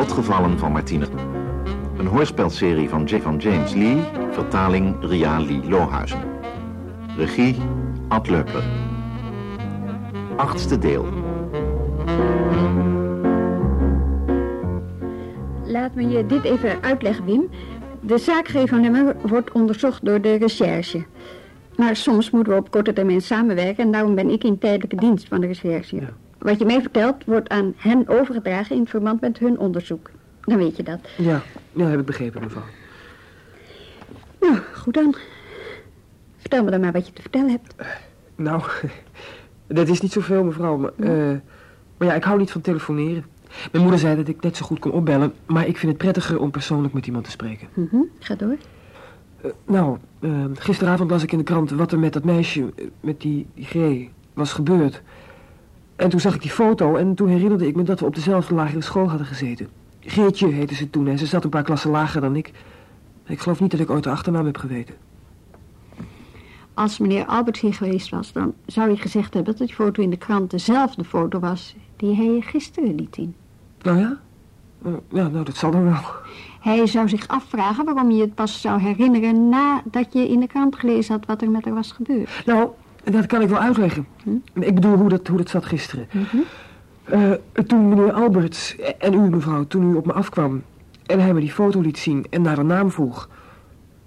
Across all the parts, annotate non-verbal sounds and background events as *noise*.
Lotgevallen van Martine. Een hoorspelserie van, J van James Lee, vertaling Ria Lee Lohuizen. Regie Ad Leupler. Achtste deel. Laat me je dit even uitleggen, Wim. De zaakgever wordt onderzocht door de recherche. Maar soms moeten we op korte termijn samenwerken... en daarom ben ik in tijdelijke dienst van de recherche. Ja. Wat je mij vertelt, wordt aan hen overgedragen... in verband met hun onderzoek. Dan weet je dat. Ja, ja, heb ik begrepen, mevrouw. Nou, goed dan. Vertel me dan maar wat je te vertellen hebt. Nou, *laughs* dat is niet zoveel, mevrouw. Maar, eh, maar ja, ik hou niet van telefoneren. Mijn moeder zei dat ik net zo goed kon opbellen... maar ik vind het prettiger om persoonlijk met iemand te spreken. Mhm, Ga door. Eh, nou, eh, gisteravond las ik in de krant wat er met dat meisje, eh, met die, die G, was gebeurd. En toen zag ik die foto en toen herinnerde ik me dat we op dezelfde lagere school hadden gezeten. Geertje heette ze toen en ze zat een paar klassen lager dan ik. Ik geloof niet dat ik ooit de achternaam heb geweten. Als meneer Alberts hier geweest was, dan zou hij gezegd hebben dat die foto in de krant dezelfde foto was die hij gisteren liet zien. Nou ja? Eh, ja, nou dat zal dan wel. Hij zou zich afvragen waarom je het pas zou herinneren nadat je in de krant gelezen had wat er met haar was gebeurd. Nou, dat kan ik wel uitleggen. Ik bedoel hoe dat, hoe dat zat gisteren. Eh, toen meneer Alberts en u mevrouw, toen u op me afkwam... en hij me die foto liet zien en naar een naam vroeg...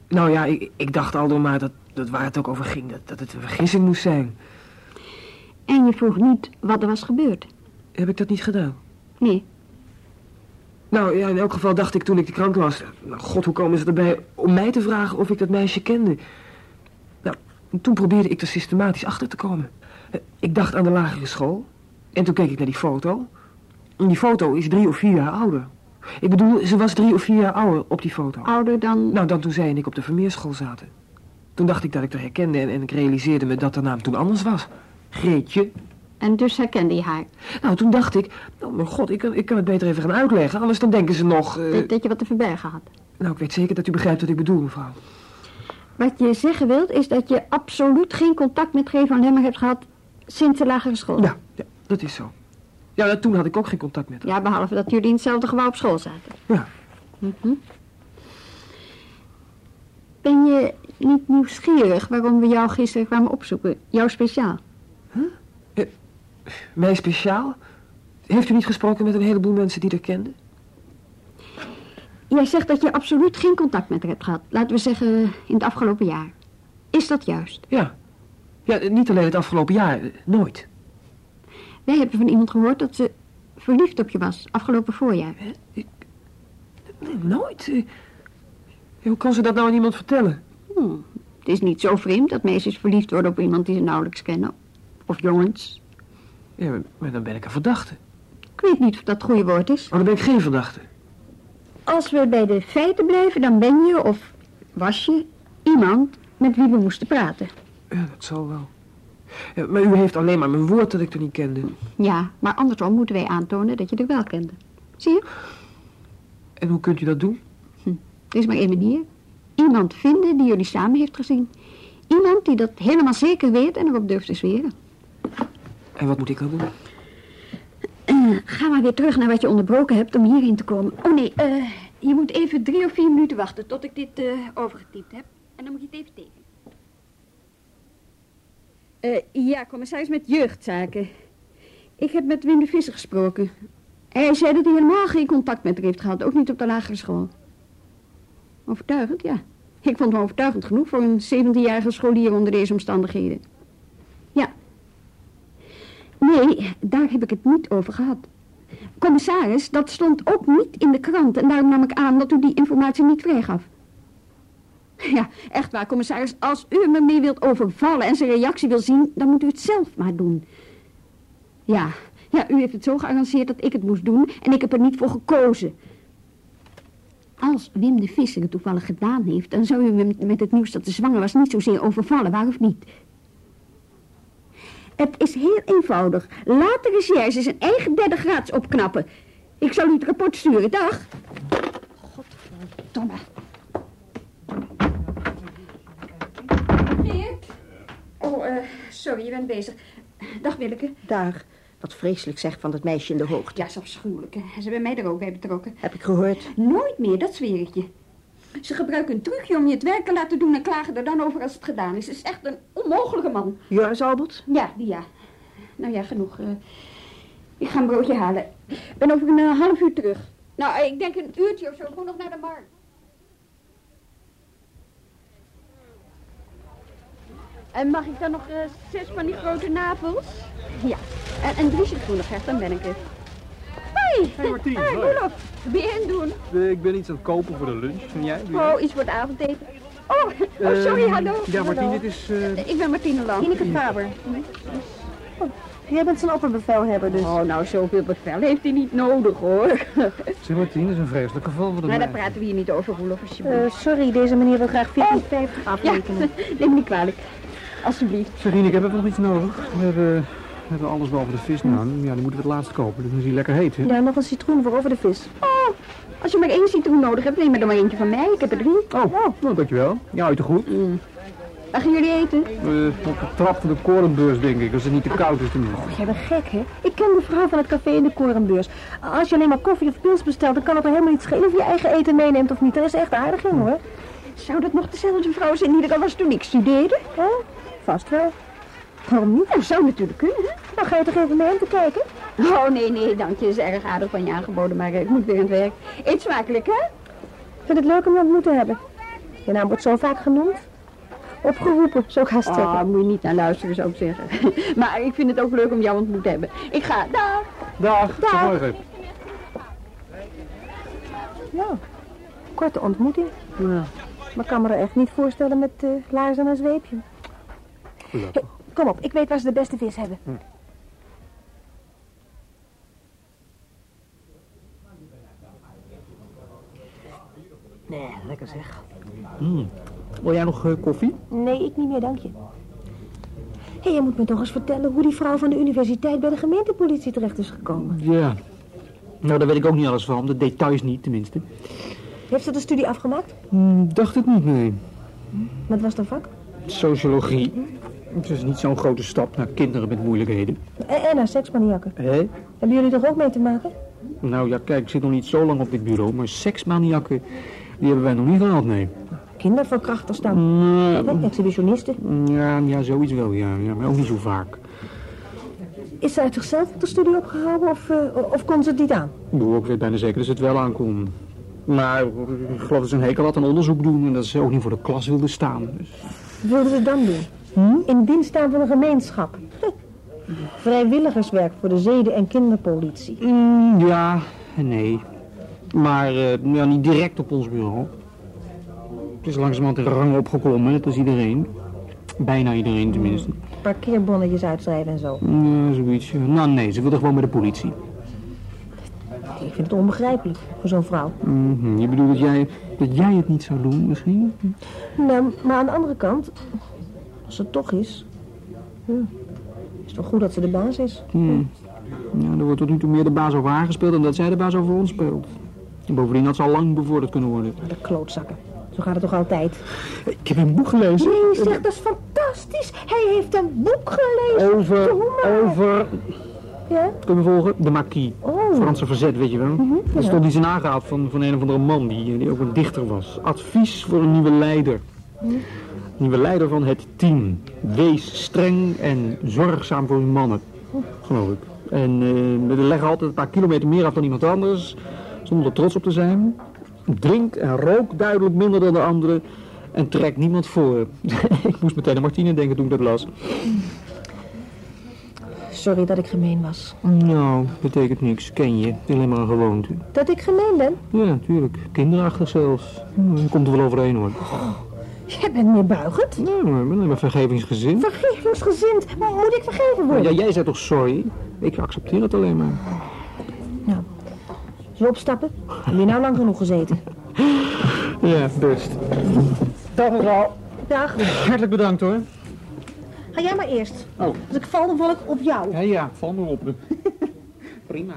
Nou ja, ik, ik dacht al door maar dat, dat waar het ook over ging... Dat, dat het een vergissing moest zijn. En je vroeg niet wat er was gebeurd. Heb ik dat niet gedaan? Nee, Nou ja, in elk geval dacht ik toen ik de krant las... Nou, god, hoe komen ze erbij om mij te vragen of ik dat meisje kende? Toen probeerde ik er systematisch achter te komen. Eh, Ik dacht aan de lagere school. En toen keek ik naar die foto. En die foto is drie of vier jaar ouder. Ik bedoel, ze was drie of vier jaar ouder op die foto. ouder dan... Nou, dan toen zij en ik op de Vermeerschool zaten. Toen dacht ik dat ik haar herkende en, en ik realiseerde me dat haar naam toen anders was. Greetje. En dus herkende je haar. Nou, toen dacht ik, oh mijn god, ik kan, ik kan het beter even gaan uitleggen. Anders dan denken ze nog... eh, Dat, dat je wat te verbergen had. Nou, ik weet zeker dat u begrijpt wat ik bedoel, mevrouw. Wat je zeggen wilt, is dat je absoluut geen contact met G. van Lemmer hebt gehad sinds de lagere school. Ja, ja, dat is zo. Ja, toen had ik ook geen contact met haar. Ja, behalve dat jullie in hetzelfde gebouw op school zaten. Ja. Mhm. Ben je niet nieuwsgierig waarom we jou gisteren kwamen opzoeken? Jou speciaal? Mij speciaal? Heeft u niet gesproken met een heleboel mensen die haar kenden? Jij zegt dat je absoluut geen contact met haar hebt gehad. Laten we zeggen in het afgelopen jaar. Is dat juist? Ja. Ja, niet alleen het afgelopen jaar, nooit. Wij hebben van iemand gehoord dat ze verliefd op je was, afgelopen voorjaar. Nee, nooit. Eh, Hoe kan ze dat nou aan iemand vertellen? Hmm. Het is niet zo vreemd dat meisjes verliefd worden op iemand die ze nauwelijks kennen. Of jongens. Ja, maar- maar dan ben ik een verdachte. Ik weet niet of dat het goede woord is. Maar dan ben ik geen verdachte. Als we bij de feiten blijven, dan ben je, of was je, iemand met wie we moesten praten. Ja, dat zal wel. Ja, maar u heeft alleen maar mijn woord dat ik er niet kende. Ja, maar andersom moeten wij aantonen dat je er wel kende. Zie je? En hoe kunt u dat doen? Er is maar één manier. Iemand vinden die jullie samen heeft gezien. Iemand die dat helemaal zeker weet en erop durft te zweren. En wat moet ik dan doen? Eh, ga maar weer terug naar wat je onderbroken hebt om hierheen te komen. Oh nee, eh, je moet even drie of vier minuten wachten tot ik dit eh, overgetypt heb. En dan moet je het even tekenen. Ja, commissaris met jeugdzaken. Ik heb met Wim de Visser gesproken. Hij zei dat hij helemaal geen contact met haar heeft gehad, ook niet op de lagere school. Overtuigend, ja. Ik vond hem overtuigend genoeg voor een 17-jarige scholier onder deze omstandigheden. Nee, daar heb ik het niet over gehad. Commissaris, dat stond ook niet in de krant en daarom nam ik aan dat u die informatie niet vrijgaf. Ja, echt waar, commissaris. Als u me mee wilt overvallen en zijn reactie wil zien, dan moet u het zelf maar doen. Ja, ja, u heeft het zo gearrangeerd dat ik het moest doen en ik heb er niet voor gekozen. Als Wim de Visser het toevallig gedaan heeft, dan zou u hem met het nieuws dat ze zwanger was niet zozeer overvallen, waar of niet? Het is heel eenvoudig. Laat de recherche zijn eigen derde graads opknappen. Ik zal u het rapport sturen. Dag. Godverdomme. Geert? Oh, eh, sorry, je bent bezig. Dag Willeke. Dag. Wat vreselijk zegt van dat meisje in de hoogte. Ja, is afschuwelijk. hè. Ze hebben mij er ook bij betrokken. Heb ik gehoord. Nooit meer, dat zweer ik je. Ze gebruiken een trucje om je het werk te laten doen en klagen er dan over als het gedaan is. Ze is echt een onmogelijke man. Joris Albert? Ja, die ja. Nou ja, genoeg. eh. ik ga een broodje halen. Ik ben over een eh, half uur terug. Nou, ik denk een uurtje of zo. Gewoon nog naar de markt. En mag ik dan nog eh, zes van die grote napels? Ja. En, en drie citroenengerecht, dan ben ik er. Hoi! Hey Martien, Hey. Roelof. Het doen? Eh, Ik ben iets aan het kopen voor de lunch. En jij? Oh, iets voor het avondeten. Oh, oh sorry, Ehm, hallo. Ja, Martien, dit is... eh, Ik ben Martine Lang. Ineke Faber. Oh, jij bent zijn opperbevelhebber dus. Oh, nou, zoveel bevel heeft hij niet nodig, hoor. Zeg Martien, dat is een vreselijk geval voor de Maar daar praten we hier niet over, Roelof, alsjeblieft. Eh, sorry, deze meneer wil graag 14,50 ja, afrekenen. *laughs* neem me niet kwalijk. Alsjeblieft. Zeg Ineke, hebben we nog iets nodig? We hebben, we hebben alles behalve de vis nou. Ja, die moeten we het laatst kopen. Dus dan is hij lekker heet, hè? Ja, nog een citroen voor over de vis. Oh, als je maar één citroen nodig hebt, neem er dan maar eentje van mij. Ik heb er drie. Oh, nou, dankjewel. Ja, uit de goed. Waar gaan jullie eten? Eh, op de trap van de korenbeurs, denk ik. Als het niet te koud is tenminste. Jij bent gek, hè? Ik ken de vrouw van het café in de Korenbeurs. Als je alleen maar koffie of pils bestelt, dan kan het er helemaal niet schelen of je je eigen eten meeneemt of niet. Dat is echt aardig in, hoor. Zou dat nog dezelfde vrouw zijn die er al was toen ik studeerde? Hè? Vast wel. Waarom niet? Nou, zou natuurlijk kunnen, hè? Dan ga je toch even mee hem te kijken? Oh, nee, nee, dank je. is erg aardig van je aangeboden, maar eh, ik moet weer aan het werk. Eet smakelijk, hè? Ik vind het leuk om je ontmoet te hebben. Je naam wordt zo vaak genoemd. Opgeroepen, zo ga Oh, zeggen. moet je niet naar luisteren, zou ik zeggen. *laughs* maar ik vind het ook leuk om jou ontmoet te hebben. Ik ga. Dag. Dag, tot Dag. morgen. Ja, korte ontmoeting. Ja, Maar ik kan me er echt niet voorstellen met eh laarzen en zweepje. gelukkig. Kom op, ik weet waar ze de beste vis hebben. Nee, lekker zeg. Wil jij nog eh, koffie? Nee, ik niet meer, dank je. Hé, je moet me toch eens vertellen hoe die vrouw van de universiteit bij de gemeentepolitie terecht is gekomen. Ja. Nou, daar weet ik ook niet alles van. De details niet, tenminste. Heeft ze de studie afgemaakt? Hm, dacht het niet, nee. Wat was haar vak? Sociologie. Het is niet zo'n grote stap naar kinderen met moeilijkheden. En, en haar seksmaniakken. Hé? Hebben jullie toch ook mee te maken? Nou ja, kijk, ik zit nog niet zo lang op dit bureau, maar seksmaniakken, die hebben wij nog niet gehad, nee. Kinderverkrachters dan? Hè, Exhibitionisten? ja, ja, zoiets wel, ja, ja, maar ook niet zo vaak. Is ze uit zichzelf op de studie opgehouden of, eh, of kon ze het niet aan? Ik bedoel, ik weet bijna zeker dat ze het wel aankomt. Maar ik geloof dat ze een hekel had aan onderzoek doen en dat ze ook niet voor de klas wilde staan. Dus, Wat wilden ze dan doen? In dienst staan van een gemeenschap. Huh. Vrijwilligerswerk voor de zeden- en kinderpolitie. mm, ja nee. Maar eh, ja, niet direct op ons bureau. Het is langzamerhand in rang opgeklommen, net als iedereen. Bijna iedereen tenminste. Parkeerbonnetjes uitschrijven en zo. Ja, zoiets. Nou nee, ze wilde gewoon met de politie. Ik vind het onbegrijpelijk voor zo'n vrouw. Je bedoelt dat jij, dat jij het niet zou doen misschien? Nou, maar aan de andere kant, als ze het toch is, ja, is het toch goed dat ze de baas is. Hmm. Ja, er wordt tot nu toe meer de baas over haar gespeeld dan dat zij de baas over ons speelt. En bovendien had ze al lang bevorderd kunnen worden. De klootzakken. Zo gaat het toch altijd? Ik heb een boek gelezen. Nee, zeg, dat is fantastisch. Hij heeft een boek gelezen. Over, over, Ja? kunnen we volgen? De Marquis. Oh. Franse verzet, weet je wel. Er ja. stond iets in aangehaald van, van een of andere man die, die ook een dichter was. Advies voor een nieuwe leider. Nieuwe leider van het team. Wees streng en zorgzaam voor uw mannen. Geloof ik. En eh we leggen altijd een paar kilometer meer af dan iemand anders. Zonder er trots op te zijn. Drink en rook duidelijk minder dan de anderen. En trek niemand voor. *laughs* ik moest meteen aan Martine denken toen ik dat las. Sorry dat ik gemeen was. Nou, betekent niks. Ken je. Het is alleen maar een gewoonte. Dat ik gemeen ben? Ja, natuurlijk. Kinderachtig zelfs. Je komt er wel overheen hoor. Jij bent meer buigend. Nee, maar ik ben maar vergevingsgezind. Vergevingsgezind. Moet ik vergeven worden? Ja, jij zei toch sorry? Ik accepteer het alleen maar. Nou, we opstappen? Heb je nou lang genoeg gezeten? *laughs* Ja, best. Dag mevrouw. Dag. Hartelijk bedankt hoor. Ga jij maar eerst. Oh. Als ik val, dan val ik op jou. Ja, ja, val maar op. *laughs* Prima.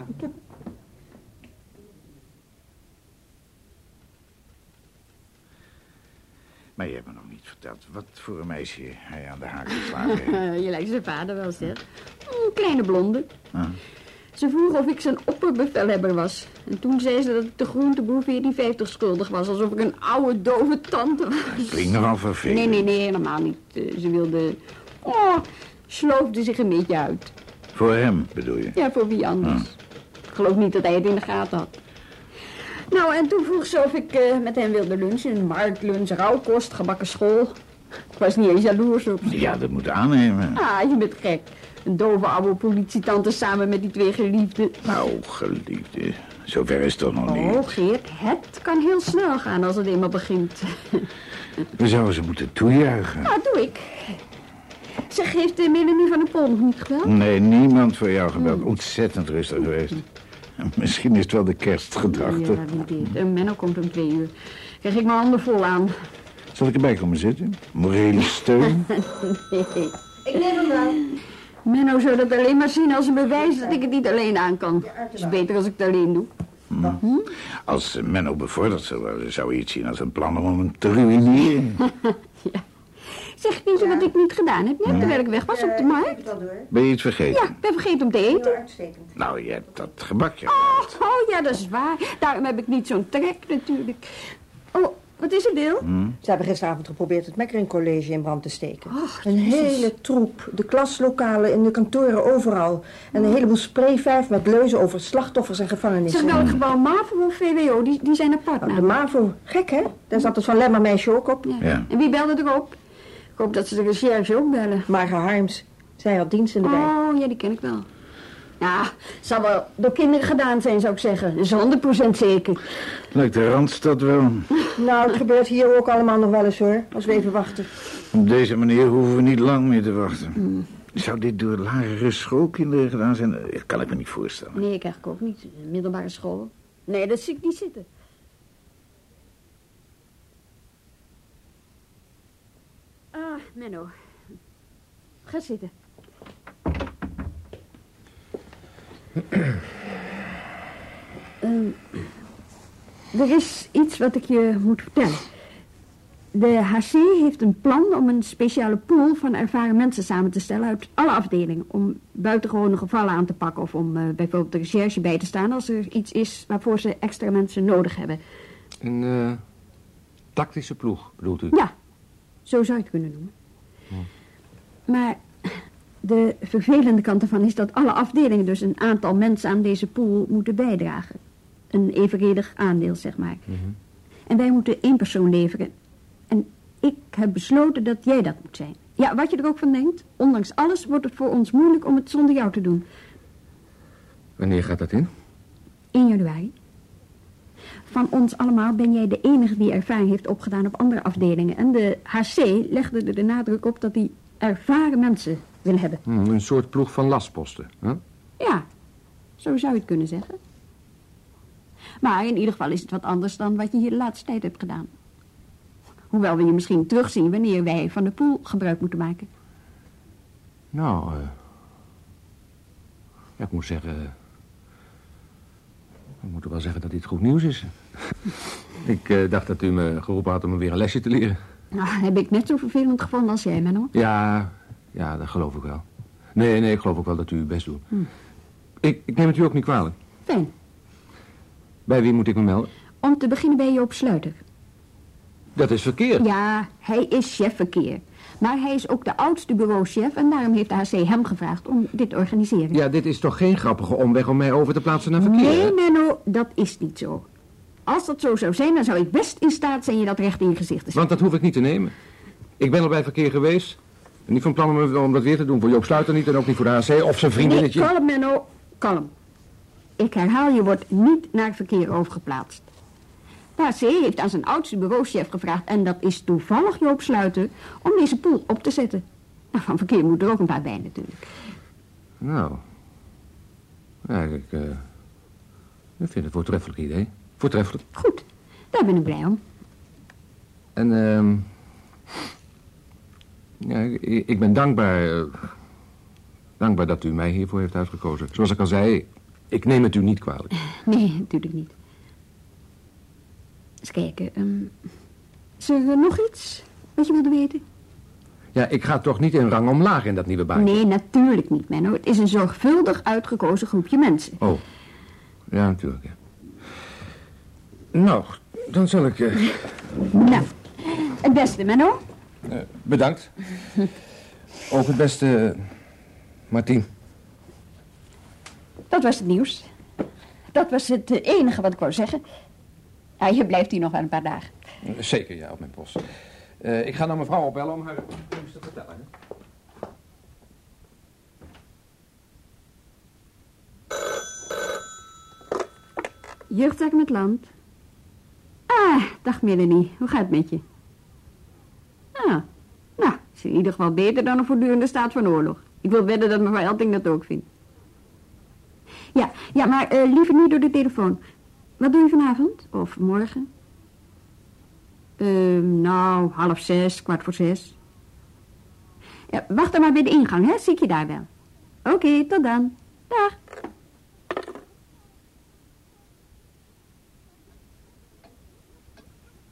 Maar je hebt me nog niet verteld wat voor een meisje hij aan de haak geslagen heeft. *laughs* je lijkt zijn vader wel, zeg. Een kleine blonde. Ah. Ze vroeg of ik zijn opperbevelhebber was. En toen zei ze dat ik de groenteboer 1450 schuldig was. Alsof ik een oude, dove tante was. Klinkt nogal vervelend. Nee, nee, nee, helemaal niet. Eh, Ze wilde... Oh, sloofde zich een beetje uit. Voor hem, bedoel je? Ja, voor wie anders. Ik geloof niet dat hij het in de gaten had. Nou, en toen vroeg ze of ik eh, met hem wilde lunchen. Marktlunch, rauwkost, gebakken school. Ik was niet eens jaloers op ze. Ja, dat moet aannemen. Ah, je bent gek. Een dove oude politietante samen met die twee geliefden. Nou, geliefde, zover is het toch nog Oh, niet. Geert, het kan heel snel gaan als het eenmaal begint. *laughs* We zouden ze moeten toejuichen. Nou, doe ik. Zeg, heeft de Melanie van der Pol nog niet gebeld? Nee, niemand voor jou gebeld. Ontzettend rustig geweest. *laughs* Misschien is het wel de kerstgedachte. Ja, wie weet. En Menno komt om twee uur. Krijg ik mijn handen vol aan. Zal ik erbij komen zitten? Morele steun? *laughs* Ik neem hem wel. Menno zou dat alleen maar zien als een bewijs dat ik het niet alleen aan kan. Het is beter als ik het alleen doe. Als Menno bevorderd zou worden, zou je het zien als een plan om hem te ruïneren. *laughs* Zeg niet wat ik niet gedaan heb, net terwijl ik weg was op de markt. Ben je iets vergeten? Ja, ik ben vergeten om te eten. Nou, je hebt dat gebakje. Oh, oh, ja, dat is waar. Daarom heb ik niet zo'n trek natuurlijk. Oh, wat is er, Deel? Ze hebben gisteravond geprobeerd het Meckering College in brand te steken. Och, een hele troep. De klaslokalen, in de kantoren, overal. En een heleboel sprayverf met leuzen over slachtoffers en Zeg gevangenissen. nou, het gebouw MAVO of VWO, die, die zijn apart Nou, de. MAVO. Gek, hè? Daar zat het Van Lemmer meisje ook op. Ja. Ja. En wie belde er op? Ik hoop dat ze de recherche ook bellen. Marga Harms. Zij had diensten erbij. Oh, ja, die ken ik wel. Ja, zal wel door kinderen gedaan zijn, zou ik zeggen. Dat is 100% zeker. Lijkt de Randstad wel. Nou, het gebeurt hier ook allemaal nog wel eens hoor. Als we even wachten. Op deze manier hoeven we niet lang meer te wachten. Zou dit door lagere schoolkinderen gedaan zijn? Dat kan ik me niet voorstellen. Nee, ik eigenlijk ook niet. Middelbare school. Nee, dat zie ik niet zitten. Ah, Menno. Ga zitten. Ehm, er is iets wat ik je moet vertellen. De HC heeft een plan om een speciale pool van ervaren mensen samen te stellen uit alle afdelingen. Om buitengewone gevallen aan te pakken of om eh, bijvoorbeeld de recherche bij te staan als er iets is waarvoor ze extra mensen nodig hebben. Een eh, tactische ploeg, bedoelt u? Ja, zo zou je het kunnen noemen. Maar de vervelende kant ervan is dat alle afdelingen dus een aantal mensen aan deze pool moeten bijdragen. Een evenredig aandeel, zeg maar. En wij moeten één persoon leveren. En ik heb besloten dat jij dat moet zijn. Ja, wat je er ook van denkt, ondanks alles wordt het voor ons moeilijk om het zonder jou te doen. Wanneer gaat dat in? 1 januari. Van ons allemaal ben jij de enige die ervaring heeft opgedaan op andere afdelingen. En de HC legde er de nadruk op dat hij ervaren mensen wil hebben. Hm, een soort ploeg van lastposten. Hè? Ja, zo zou je het kunnen zeggen. Maar in ieder geval is het wat anders dan wat je hier de laatste tijd hebt gedaan. Hoewel we je misschien terugzien wanneer wij van de pool gebruik moeten maken. Nou, eh, ja, ik moet zeggen... Ik moet wel zeggen dat dit goed nieuws is. *laughs* ik eh, dacht dat u me geroepen had om me weer een lesje te leren. Nou, heb ik net zo vervelend gevonden als jij, Menno. Ja, ja, dat geloof ik wel. Nee, nee, ik geloof ook wel dat u uw best doet. Ik, ik neem het u ook niet kwalijk. Fijn. Bij wie moet ik me melden? Om te beginnen bij Joop Sluiter. Dat is verkeerd. Ja, hij is chef verkeer. Maar hij is ook de oudste bureauchef en daarom heeft de HC hem gevraagd om dit te organiseren. Ja, dit is toch geen grappige omweg om mij over te plaatsen naar verkeer? Nee? Menno, dat is niet zo. Als dat zo zou zijn, dan zou ik best in staat zijn je dat recht in je gezicht te zetten. Want dat hoef ik niet te nemen. Ik ben al bij verkeer geweest. En niet van plan om, dat weer te doen voor Joop Sluiter niet en ook niet voor de AC of zijn Nee, vriendinnetje. kalm, Menno, kalm. Ik herhaal, je wordt niet naar verkeer overgeplaatst. HC heeft aan zijn oudste bureauchef gevraagd, en dat is toevallig Joop Sluiter, om deze pool op te zetten. Nou, van verkeer moet er ook een paar bij natuurlijk. Nou. Ja, ik, ik vind het een voortreffelijk idee. Voortreffelijk. Goed, daar ben ik blij om. En ehm ja, ik, ik ben dankbaar, eh, dankbaar dat u mij hiervoor heeft uitgekozen. Zoals ik al zei, ik neem het u niet kwalijk. Nee, natuurlijk niet. Eens kijken, ehm, is er nog iets? wat je wilde weten? Ja, ik ga toch niet in rang omlaag in dat nieuwe baantje? Nee, natuurlijk niet, Menno. Het is een zorgvuldig uitgekozen groepje mensen. Oh, ja, natuurlijk, ja. Nou, dan zal ik... eh, *laughs* Nou, het beste, Menno. eh, bedankt. Ook het beste, eh, Martien. Dat was het nieuws. Dat was het enige wat ik wou zeggen. Ja, je blijft hier nog wel een paar dagen. Zeker, ja, op mijn post. Eh, ik ga naar mevrouw opbellen om haar nieuws te vertellen. Hè? Jeugdzaken met land. Ah, dag Melanie. Hoe gaat het met je? Ah, nou, is in ieder geval beter dan een voortdurende staat van oorlog. Ik wil wedden dat mevrouw Elting dat ook vindt. Ja, ja, maar eh, liever niet door de telefoon. Wat doe je vanavond? Of morgen? Ehm, nou, half zes, kwart voor zes. Ja, wacht dan maar bij de ingang, hè? Zie ik je daar wel. Oké, tot dan. Dag.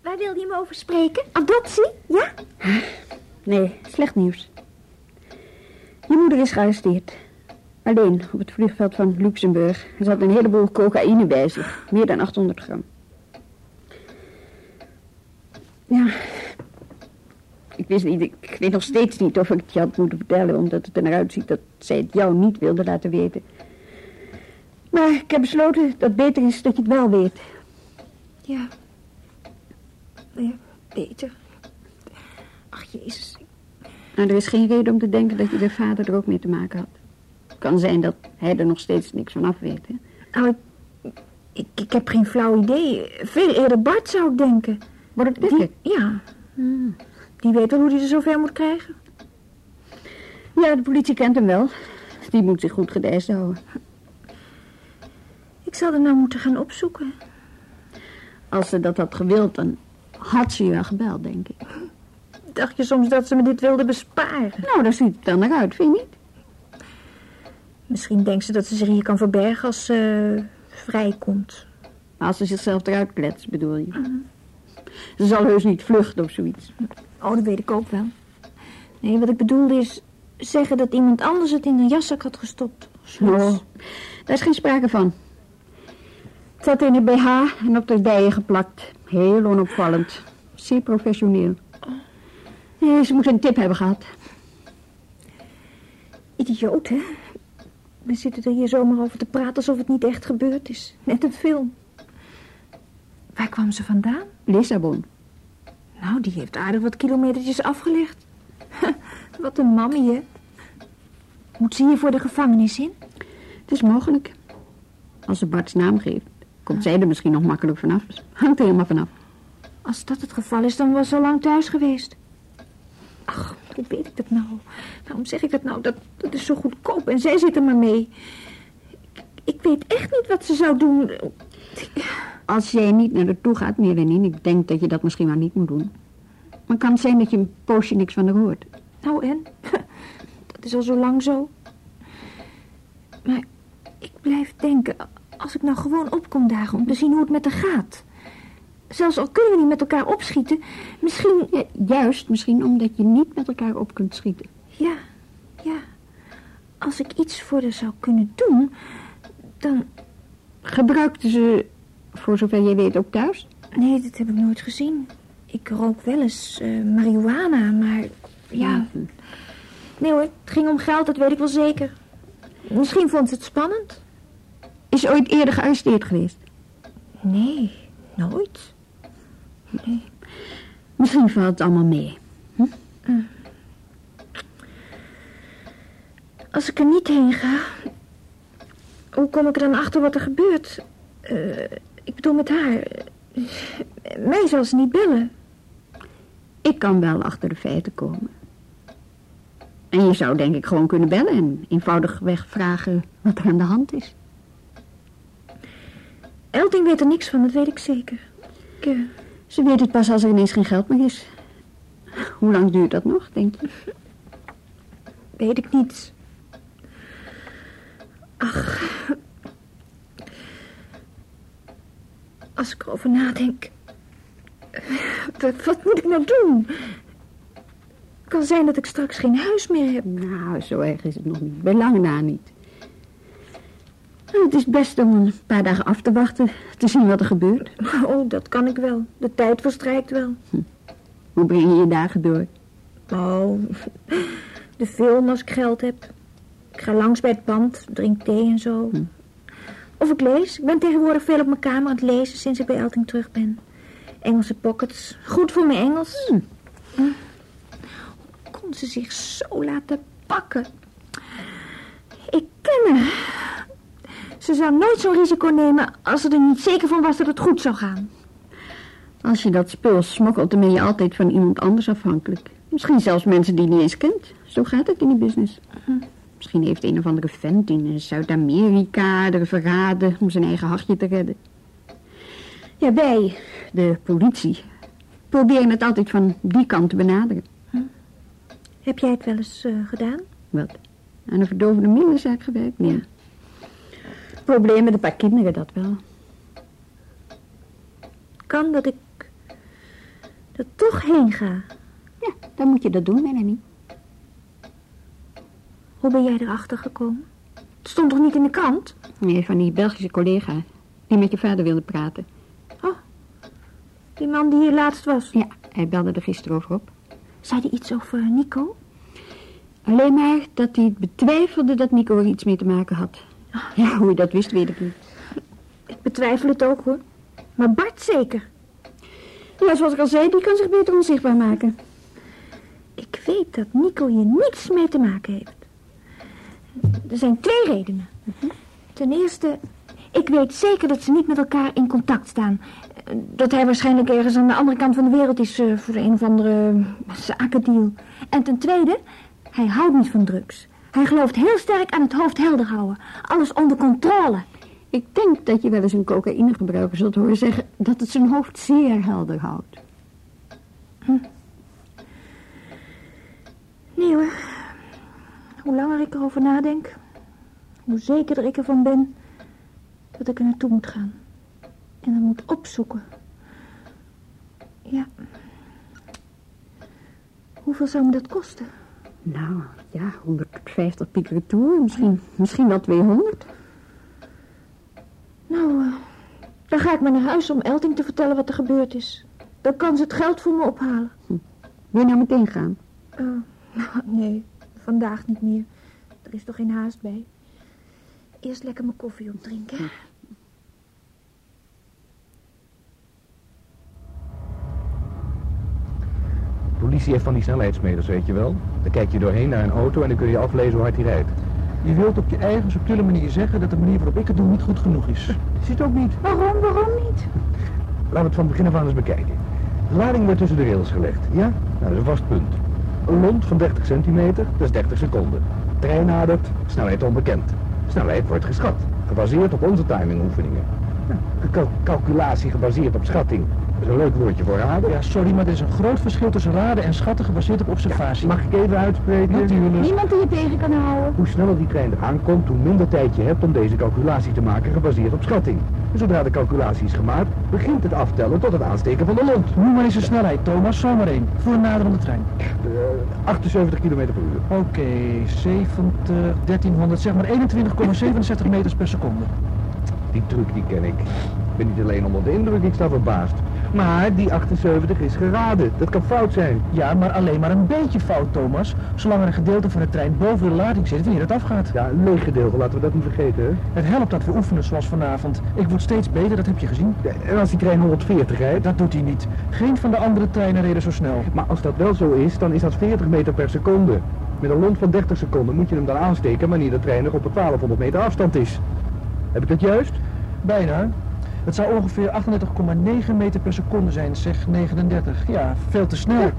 Waar wilde je me over spreken? Adoptie? Ja? Nee, slecht nieuws. Je moeder is gearresteerd. Alleen op het vliegveld van Luxemburg. Er zat een heleboel cocaïne bij zich. Meer dan 800 gram. Ja. Ik wist niet, ik weet nog steeds niet of ik het je had moeten vertellen, omdat het er naar uitziet dat zij het jou niet wilde laten weten. Maar ik heb besloten dat het beter is dat je het wel weet. Ja. Ja, beter. Ach, jezus. Nou, er is geen reden om te denken dat je de vader er ook mee te maken had. Het kan zijn dat hij er nog steeds niks van af weet, hè? Nou, ik, ik, ik heb geen flauw idee. Veel eerder Bart zou ik denken. Het Die, ja. Die weet wel hoe hij ze zover moet krijgen. Ja, de politie kent hem wel. Die moet zich goed gedijst houden. Ik zal er nou moeten gaan opzoeken. Als ze dat had gewild, dan had ze je wel gebeld, denk ik. Dacht je soms dat ze me dit wilde besparen? Nou, daar ziet het dan naar uit, vind je niet? Misschien denkt ze dat ze zich hier kan verbergen als ze vrijkomt. Als ze zichzelf eruit kletst, bedoel je. Ze zal heus niet vluchten of zoiets. Oh, dat weet ik ook wel. Nee, wat ik bedoelde is zeggen dat iemand anders het in een jaszak had gestopt. Oh, daar is geen sprake van. Het zat in de BH en op de dijen geplakt. Heel onopvallend. Zeer professioneel. Nee, ze moet een tip hebben gehad. Idioot, hè? We zitten er hier zomaar over te praten alsof het niet echt gebeurd is. Net een film. Waar kwam ze vandaan? Lissabon. Nou, die heeft aardig wat kilometertjes afgelegd. *laughs* wat een mammy, hè? Moet ze hier voor de gevangenis in? Het is mogelijk. Als ze Bart's naam geeft, komt zij er misschien nog makkelijk vanaf. Hangt er helemaal vanaf. Als dat het geval is, dan was ze al lang thuis geweest. Ach, hoe weet ik dat nou? Waarom zeg ik dat nou? Dat, dat is zo goedkoop en zij zit er maar mee. Ik, ik weet echt niet wat ze zou doen. Als jij niet naar haar toe gaat, Melanie, ik denk dat je dat misschien maar niet moet doen. Maar kan het zijn dat je een poosje niks van haar hoort. Nou en? Dat is al zo lang zo. Maar ik blijf denken, als ik nou gewoon op kom dagen om te zien hoe het met haar gaat. Zelfs al kunnen we niet met elkaar opschieten, misschien... Ja, juist misschien omdat je niet met elkaar op kunt schieten. Ja, ja. Als ik iets voor haar zou kunnen doen, dan... Gebruikte ze, voor zover jij weet, ook thuis? Nee, dat heb ik nooit gezien. Ik rook wel eens eh, marihuana, maar ja... Nee hoor, het ging om geld, dat weet ik wel zeker. Misschien vond ze het spannend. Is ze ooit eerder gearresteerd geweest? Nee, nooit. Misschien valt het allemaal mee. Als ik er niet heen ga, hoe kom ik er dan achter wat er gebeurt? Eh, ik bedoel met haar. Mij zal ze niet bellen. Ik kan wel achter de feiten komen. En je zou denk ik gewoon kunnen bellen en eenvoudigweg vragen wat er aan de hand is. Elting weet er niks van, dat weet ik zeker. Ik, eh, Ze weet het pas als er ineens geen geld meer is. Hoe lang duurt dat nog, denk je? weet ik niet. Ach. Als ik erover nadenk. Wat, wat moet ik nou doen? kan zijn dat ik straks geen huis meer heb. Nou, zo erg is het nog niet. Bij lange na niet. Nou, het is best om een paar dagen af te wachten, te zien wat er gebeurt. Oh, dat kan ik wel. De tijd verstrijkt wel. Hoe breng je je dagen door? Oh, de film als ik geld heb. Ik ga langs bij het pand, drink thee en zo. Of ik lees. Ik ben tegenwoordig veel op mijn kamer aan het lezen sinds ik bij Elting terug ben. Engelse pockets. Goed voor mijn Engels. Hm. Hoe kon ze zich zo laten pakken? Ik ken haar. Ze zou nooit zo'n risico nemen als ze er niet zeker van was dat het goed zou gaan. Als je dat spul smokkelt, dan ben je altijd van iemand anders afhankelijk. Misschien zelfs mensen die je niet eens kent. Zo gaat het in die business. Misschien heeft een of andere vent in Zuid-Amerika er verraden om zijn eigen hachje te redden. Ja, wij, de politie, proberen het altijd van die kant te benaderen. Heb jij het wel eens eh, gedaan? Wat? Aan een verdovende middelenzaak gewerkt? Ja. Probleem met een paar kinderen, dat wel. Kan dat ik er toch heen ga? Ja, dan moet je dat doen, Melanie. Hoe ben jij erachter gekomen? Het stond toch niet in de krant? Nee, van die Belgische collega die met je vader wilde praten. Oh, die man die hier laatst was. Ja, hij belde er gisteren over op. Zei hij iets over Nico? Alleen maar dat hij betwijfelde dat Nico er iets mee te maken had. *laughs* Ja, hoe je dat wist, weet ik niet. Ik betwijfel het ook hoor. Maar Bart zeker. Ja, zoals ik al zei, die kan zich beter onzichtbaar maken. Ik weet dat Nico hier niets mee te maken heeft. Er zijn twee redenen. Ten eerste, ik weet zeker dat ze niet met elkaar in contact staan. Dat hij waarschijnlijk ergens aan de andere kant van de wereld is eh, voor een of andere zakendeal. En ten tweede, hij houdt niet van drugs. Hij gelooft heel sterk aan het hoofd helder houden. Alles onder controle. Ik denk dat je wel eens een cocaïnegebruiker zult horen zeggen dat het zijn hoofd zeer helder houdt. Nee hoor. Hoe langer ik erover nadenk, hoe zekerder ik ervan ben dat ik er naartoe moet gaan. En hem moet opzoeken. Ja. Hoeveel zou me dat kosten? Nou, ja, 150 piek retour, misschien, misschien wel 200. Nou, eh, dan ga ik maar naar huis om Elting te vertellen wat er gebeurd is. Dan kan ze het geld voor me ophalen. Wil je nou meteen gaan? Nou, nee, vandaag niet meer. Er is toch geen haast bij. Eerst lekker mijn koffie opdrinken. De politie heeft van die snelheidsmeters, weet je wel. Dan kijk je doorheen naar een auto en dan kun je aflezen hoe hard hij rijdt. Je wilt op je eigen subtiele manier zeggen dat de manier waarop ik het doe niet goed genoeg is. *laughs* Zit ook niet. Waarom, waarom niet? Laten we het van begin af aan eens bekijken. De lading wordt tussen de rails gelegd, ja? Nou, dat is een vast punt. Een lont van 30 centimeter, dat is 30 seconden. Trein nadert, snelheid onbekend. Snelheid wordt geschat, gebaseerd op onze timingoefeningen. Ja, cal- calculatie gebaseerd op schatting. Dat is een leuk woordje voor raden. Ja, sorry, maar er is een groot verschil tussen raden en schatten gebaseerd op observatie. Mag ik even uitspreken? Natuurlijk. Niemand die je tegen kan houden. Hoe sneller die trein eraan komt, hoe minder tijd je hebt om deze calculatie te maken gebaseerd op schatting. En zodra de calculatie is gemaakt, begint het aftellen tot het aansteken van de lont. Noem maar eens een snelheid, Thomas. Zomaar één. Voor een naderende trein. Eh, 78 km per uur. Oké, 70, 1300, zeg maar 21,67 meters per seconde. Die truc die ken ik. Ik ben niet alleen onder de indruk, ik sta verbaasd. Maar die 78 is geraden. Dat kan fout zijn. Ja, maar alleen maar een beetje fout, Thomas. Zolang er een gedeelte van de trein boven de lading zit wanneer het afgaat. Ja, een leeg gedeelte, laten we dat niet vergeten. Hè? Het helpt dat we oefenen zoals vanavond. Ik word steeds beter, dat heb je gezien. Ja, En als die trein 140 rijdt, Dat doet hij niet. Geen van de andere treinen reden zo snel. Maar als dat wel zo is, dan is dat 40 meter per seconde. Met een lont van 30 seconden moet je hem dan aansteken wanneer de trein nog op een 1200 meter afstand is. Heb ik dat juist? Bijna. Het zou ongeveer 38,9 meter per seconde zijn, zeg 39. Ja, veel te snel.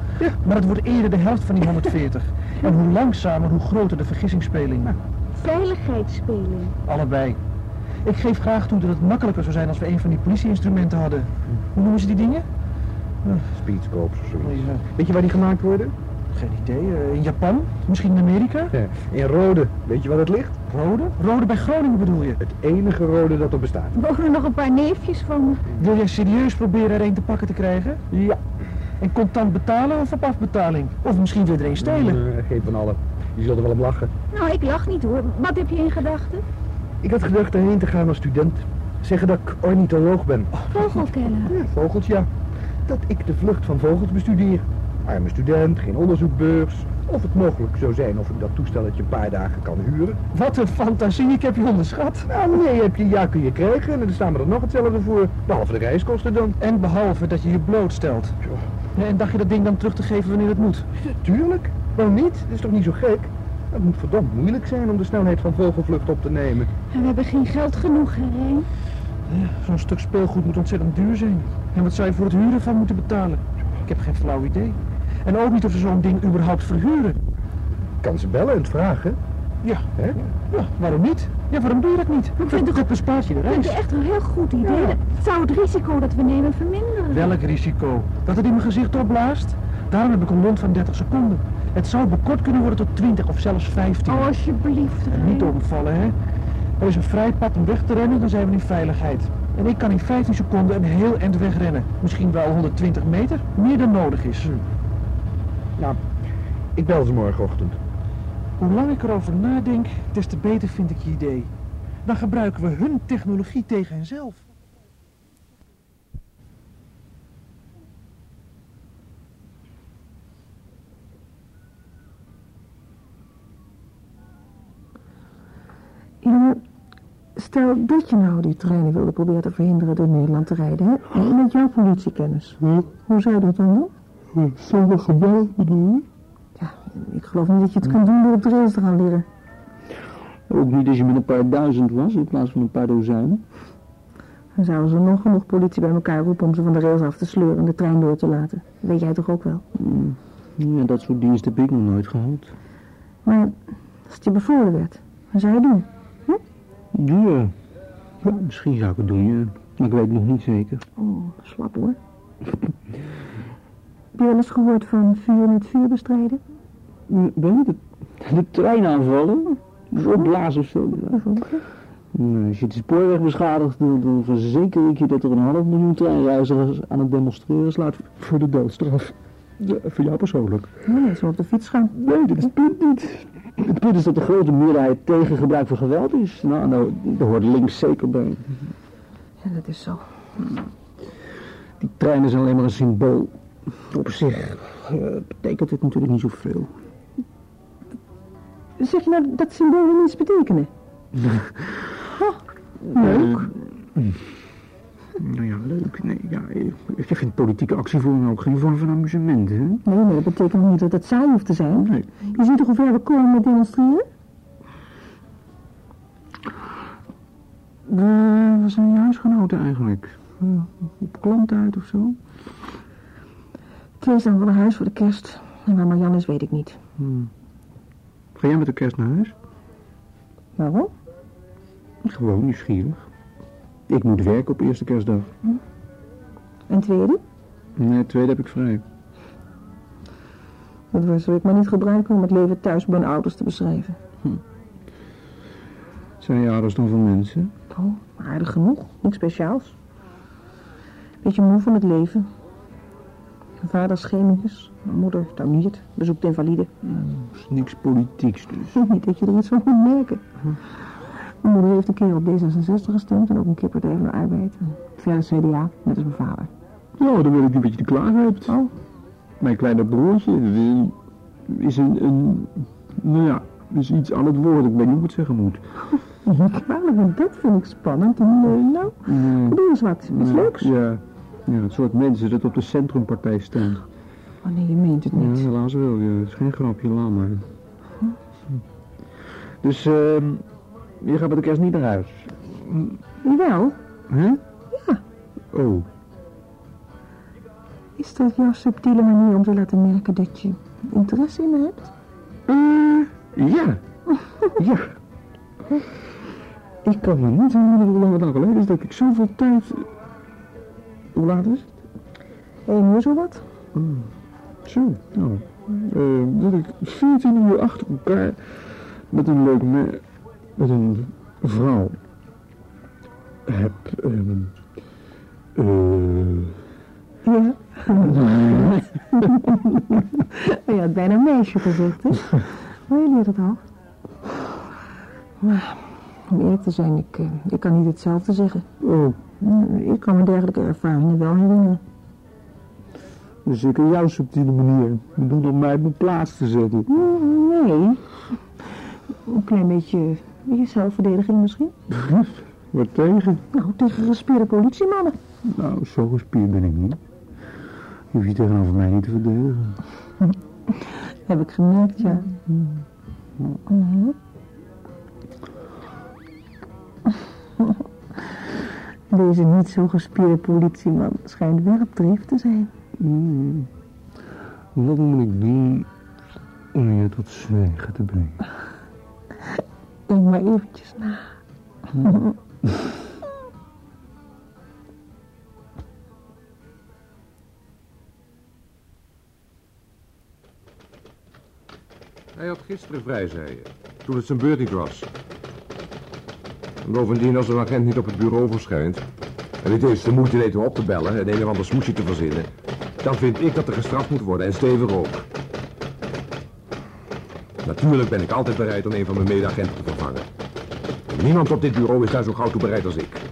Maar het wordt eerder de helft van die 140. *laughs* En hoe langzamer, hoe groter de vergissingsspeling. Veiligheidsspeling. Allebei. Ik geef graag toe dat het makkelijker zou zijn als we een van die politieinstrumenten hadden. Hoe noemen ze die dingen? Speedscopes of zoiets. Ja, Weet je waar die gemaakt worden? geen idee. Eh, In Japan? Misschien in Amerika? Ja, in rode. Weet je waar het ligt? Rode? Rode bij Groningen bedoel je? Het enige rode dat er bestaat. Wonen er nog een paar neefjes van me? Wil jij serieus proberen er een te pakken te krijgen? Ja. En contant betalen of op afbetaling? Of misschien weer er een stelen? Geen van allen. Je zult er wel om lachen. Nou, ik lach niet hoor. Wat heb je in gedachten? Ik had gedacht daarheen te gaan als student. Zeggen dat ik ornitholoog ben. Vogelkeller. Ja, vogels, ja. Dat ik de vlucht van vogels bestudeer. Arme student, geen onderzoekbeurs. Of het mogelijk zou zijn of ik dat toestelletje een paar dagen kan huren. Wat een fantasie, ik heb je onderschat. Nou, nee, heb je ja kun je krijgen. En dan staan we er nog hetzelfde voor. Behalve de reiskosten dan. En behalve dat je je blootstelt. Ja, En dacht je dat ding dan terug te geven wanneer het moet? Tuurlijk. Waarom niet? Dat is toch niet zo gek? Het moet verdomd moeilijk zijn om de snelheid van vogelvlucht op te nemen. En we hebben geen geld genoeg, hè, Rijn? Ja, Zo'n stuk speelgoed moet ontzettend duur zijn. En wat zou je voor het huren van moeten betalen? Ik heb geen flauw idee. En ook niet of ze zo'n ding überhaupt verhuren. Kan ze bellen en het vragen. Ja, Hè? ja, waarom niet? Ja, waarom doe je dat niet? Ik vind het bespaart je de Dat is reis. echt een heel goed idee. Dat zou het risico dat we nemen verminderen. Welk risico? Dat het in mijn gezicht opblaast? Daarom heb ik een lont van 30 seconden. Het zou bekort kunnen worden tot 20 of zelfs 15. Oh, alsjeblieft, En niet omvallen, hè? Er is een vrij pad om weg te rennen, dan zijn we in veiligheid. En ik kan in 15 seconden een heel eind wegrennen. Misschien wel 120 meter, meer dan nodig is. Nou, ik bel ze morgenochtend. Hoe lang ik erover nadenk, des te beter vind ik je idee. Dan gebruiken we hun technologie tegen henzelf. Ja, stel dat je nou die treinen wilde proberen te verhinderen door Nederland te rijden, hè? En Met jouw politiekennis. Hoe zou je dat dan doen? Zonder gebouw bedoel je? Ja, ik geloof niet dat je het kunt doen door op de rails te gaan liggen. Ook niet als je met een paar duizend was in plaats van een paar dozijnen. Dan zouden ze nog genoeg politie bij elkaar roepen om ze van de rails af te sleuren en de trein door te laten. Dat weet jij toch ook wel? Ja, dat soort dienst heb ik nog nooit gehad. Maar als het je bevolen werd, wat zou je doen? Ja. ja, misschien zou ik het doen, ja. Maar ik weet het nog niet zeker. Oh, slap hoor. *laughs* Heb je wel eens gehoord van vuur met vuur bestrijden? Ben je de, de trein aanvallen? Of opblazen of zo? Nee, als je de spoorweg beschadigt, dan, dan verzeker ik je dat er een half miljoen treinreizigers aan het demonstreren slaat voor de doodstraf. Ja, voor jou persoonlijk. Net zo op de fiets gaan. Nee, dat is het punt niet. Het punt is dat de grote meerderheid tegen gebruik van geweld is. Nou, nou daar hoort links zeker bij. Ja, dat is zo. Die treinen zijn alleen maar een symbool. Op zich eh, betekent het natuurlijk niet zoveel. Zeg je nou dat symbolen niets betekenen? *laughs* Leuk. nou ja, leuk. Nee, ja, ik vind politieke actievoering ook geen vorm van amusement, hè? Nee, maar dat betekent niet dat het saai hoeft te zijn. Nee. Je ziet toch hoe ver we komen met demonstreren? Eh, we zijn huisgenoten eigenlijk. Eh, op klant uit of zo. Twee staan voor naar huis voor de kerst. En waar Marjan is, weet ik niet. Hmm. Ga jij met de kerst naar huis? Waarom? Gewoon nieuwsgierig. Ik moet werken op eerste kerstdag. En tweede? Nee, tweede heb ik vrij. Dat woord zal ik maar niet gebruiken om het leven thuis bij mijn ouders te beschrijven. Zijn je ouders dan van mensen? Oh, aardig genoeg. Niks speciaals. Beetje moe van het leven. Vader is chemicus. Mijn moeder tuiniert. Bezoekt invalide. is niks politieks dus. Niet dat je er iets van moet merken. Mijn moeder heeft een keer op D66 gestemd en ook een keer Partij van de Arbeid. Verder CDA, net als mijn vader. Ja, dan weet ik niet wat je te klagen hebt. Oh, Mijn kleine broertje is een, een... Nou ja, is iets aan het woord. Ik weet niet hoe ik het zeggen moet. *laughs* kwalijk, want dat vind ik spannend. En, nou, Nee. doe eens wat. Iets leuks. Ja. Ja, het soort mensen dat op de centrumpartij staan. Oh nee, je meent het Ja, niet. helaas wel. Ja. Het is geen grapje, laat maar. Dus, ehm je gaat met de kerst niet naar huis? Jawel, Hè? Ja. Oh. is dat jouw subtiele manier om te laten merken dat je interesse in me hebt? Eh, ja. *laughs* ja. Ik kan me niet herinneren hoe lang het nou geleden is dat ik zoveel tijd... Hoe laat is het? Eén uur zo wat? Zo, nou. eh, dat ik 14 uur achter elkaar met een leuk me met een vrouw heb. ehm, eh, Ja. *laughs* je had bijna meisje gezegd, hè? Maar je leert het al. Maar om eerlijk te zijn, ik, eh, ik kan niet hetzelfde zeggen. Oh, Ik kan me dergelijke ervaringen wel herinneren. dus ik in jouw subtiele manier bedoel om mij op mijn plaats te zetten. Mm, Nee. Een klein beetje, zelfverdediging misschien. *laughs* Wat tegen? Nou, tegen gespierde politiemannen. Nou, zo gespierd ben ik niet. Je hoeft je tegenover mij niet te verdedigen. *laughs* Heb ik gemerkt, ja. Mhm. *laughs* Deze niet zo gespierde politieman schijnt wel op dreef te zijn. Mm. Wat moet ik doen om je tot zwijgen te brengen? *laughs* Denk maar eventjes na. Hij had gisteren vrij, zei je. Toen het zijn beurt niet was. En bovendien, als een agent niet op het bureau verschijnt... en niet eens de moeite deed om op te bellen en een of ander smoesje te verzinnen... dan vind ik dat er gestraft moet worden en stevig ook. Natuurlijk ben ik altijd bereid om een van mijn medeagenten te vervangen. Niemand op dit bureau is daar zo gauw toe bereid als ik.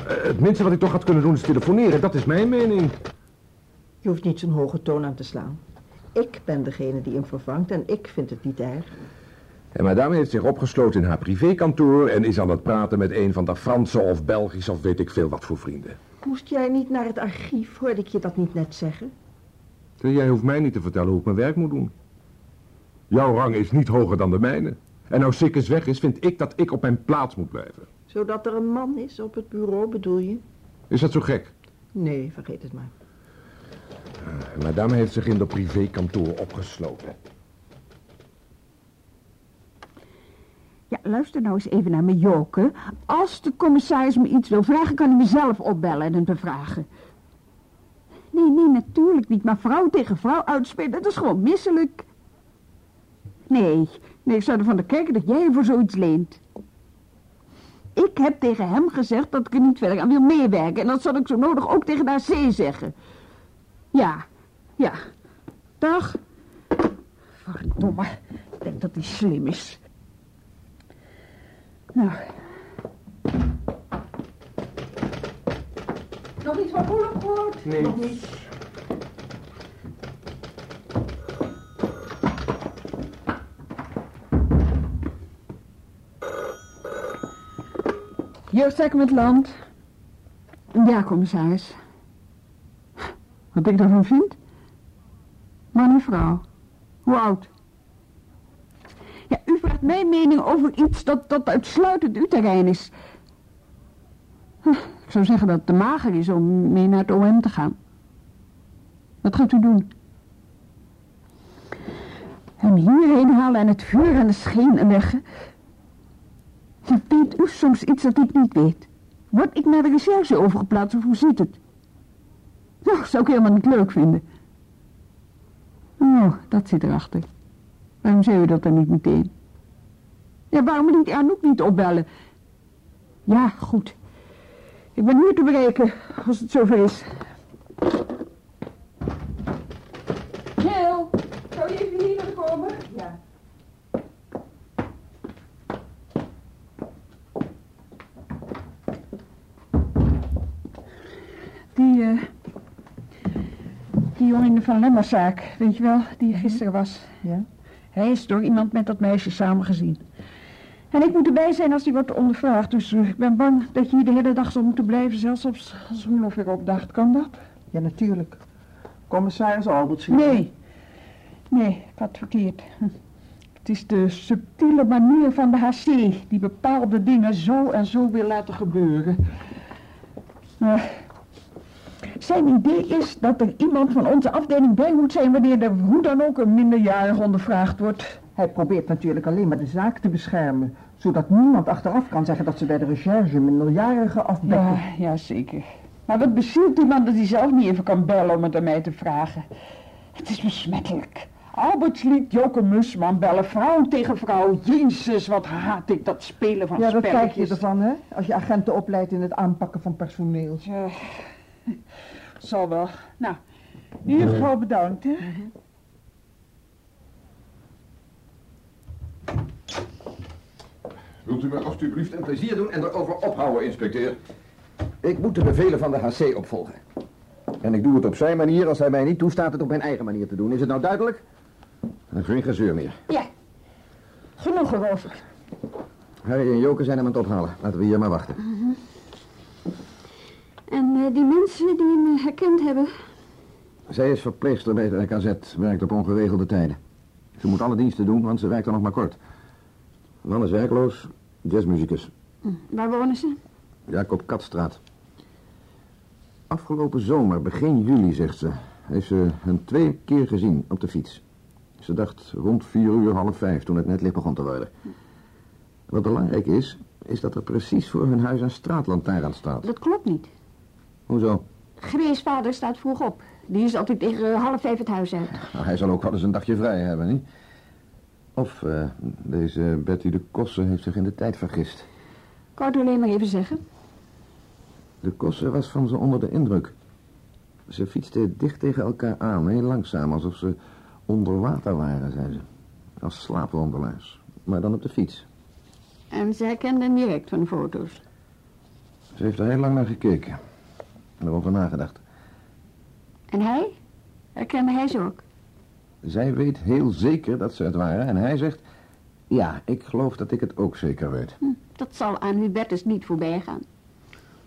Eh, Het minste wat ik toch had kunnen doen is telefoneren, dat is mijn mening. Je hoeft niet zo'n hoge toon aan te slaan. Ik ben degene die hem vervangt en ik vind het niet erg. En madame heeft zich opgesloten in haar privékantoor en is aan het praten met een van de Franse of Belgische of weet ik veel wat voor vrienden. Moest jij niet naar het archief, hoorde ik je dat niet net zeggen? Jij hoeft mij niet te vertellen hoe ik mijn werk moet doen. Jouw rang is niet hoger dan de mijne. En nou Sikkes weg is, vind ik dat ik op mijn plaats moet blijven. Zodat er een man is op het bureau, bedoel je? Is dat zo gek? Nee, vergeet het maar. En madame heeft zich in de privékantoor opgesloten. Ja, luister nou eens even naar me, Joke. Als de commissaris me iets wil vragen, kan hij me zelf opbellen en het bevragen. Nee, nee, natuurlijk niet. Maar vrouw tegen vrouw uitspelen, dat is gewoon misselijk. Nee, nee, ik zou ervan kijken dat jij voor zoiets leent. Ik heb tegen hem gezegd dat ik er niet verder aan wil meewerken. En dat zal ik zo nodig ook tegen de AC zeggen. Ja, ja. Dag. Verdomme, ik denk dat hij slim is. Nou. Nog iets van gehoord? Nee. Nog niet. Joost met land. Ja, commissaris. Wat ik daarvan vind? Man en vrouw. Hoe oud? Vraagt mijn mening over iets dat, dat uitsluitend uw terrein is. Ik zou zeggen dat het te mager is om mee naar het OM te gaan. Wat gaat u doen? Hem hierheen halen en het vuur aan de schenen leggen. Weet u soms iets dat ik niet weet? Word ik naar de recherche overgeplaatst of hoe zit het? Nou, zou ik helemaal niet leuk vinden. Oh, dat zit erachter. Waarom zei u dat dan niet meteen? Ja, waarom liet Anouk niet opbellen? Ja, goed. Ik ben hier te bereiken, als het zover is. Jill, zou je even hier willen komen? Ja. Die, eh... die jongen in de Van Lemmerzaak, weet je wel, die er gisteren was. Ja? Hij is door iemand met dat meisje samen gezien. En ik moet erbij zijn als hij wordt ondervraagd. Dus eh, ik ben bang dat je hier de hele dag zal moeten blijven. Zelfs als, als Roelof weer opdacht. Kan dat? Ja, natuurlijk. Commissaris Alberts. Nee. Nee, ik had verkeerd. Hm. Het is de subtiele manier van de HC die bepaalde dingen zo en zo wil laten gebeuren. Maar zijn idee is dat er iemand van onze afdeling bij moet zijn wanneer er hoe dan ook een minderjarig ondervraagd wordt. Hij probeert natuurlijk alleen maar de zaak te beschermen. Zodat niemand achteraf kan zeggen dat ze bij de recherche minderjarigen afbekken. Ja, ja, zeker. Maar wat bezielt die man dat hij zelf niet even kan bellen om het aan mij te vragen? Het is besmettelijk. Alberts liet Joke Musman bellen, vrouw tegen vrouw. Jezus, wat haat ik dat spelen van Ja, dat kijk je spelletjes. ervan, hè? Als je agenten opleidt in het aanpakken van personeel. Ja. zal wel. Nou, in ieder geval bedankt, hè. Wilt u me alstublieft een plezier doen en erover ophouden, inspecteur? Ik moet de bevelen van de HC opvolgen. En ik doe het op zijn manier als hij mij niet toestaat het op mijn eigen manier te doen. Is het nou duidelijk? Geen gezeur meer. Ja. Genoeg, ik. Harry en Joke zijn hem aan het ophalen. Laten we hier maar wachten. En eh, die mensen die hem eh, herkend hebben... Zij is verpleegster bij de RKZ, werkt op ongeregelde tijden. Ze moet alle diensten doen, want ze werkt er nog maar kort. Man is werkloos, jazzmuzikus. hm, Waar wonen ze? Jacob Katstraat. Afgelopen zomer, begin juli, zegt ze, heeft ze hem twee keer gezien op de fiets. Ze dacht rond vier uur, half vijf, toen het net licht begon te worden. Wat belangrijk is, is dat er precies voor hun huis een straatlantaarn staat. Dat klopt niet. Hoezo? Grees vader staat vroeg op. Die is altijd tegen eh, half vijf het huis uit. Nou, *laughs* hij zal ook wel eens een dagje vrij hebben, niet? Of eh, deze Betty de Kosse heeft zich in de tijd vergist. Ik wou het alleen maar even zeggen. De Kosse was van ze onder de indruk. Ze fietsten dicht tegen elkaar aan, heel langzaam, alsof ze onder water waren, zei ze. Als slaapwandelaars, maar dan op de fiets. En ze herkende hem direct van de foto's. Ze heeft er heel lang naar gekeken. En erover nagedacht. En hij? Herkende hij ze ook? Zij weet heel zeker dat ze het waren en hij zegt... Ja, ik geloof dat ik het ook zeker weet. Hm, dat zal aan Hubertus niet voorbij gaan.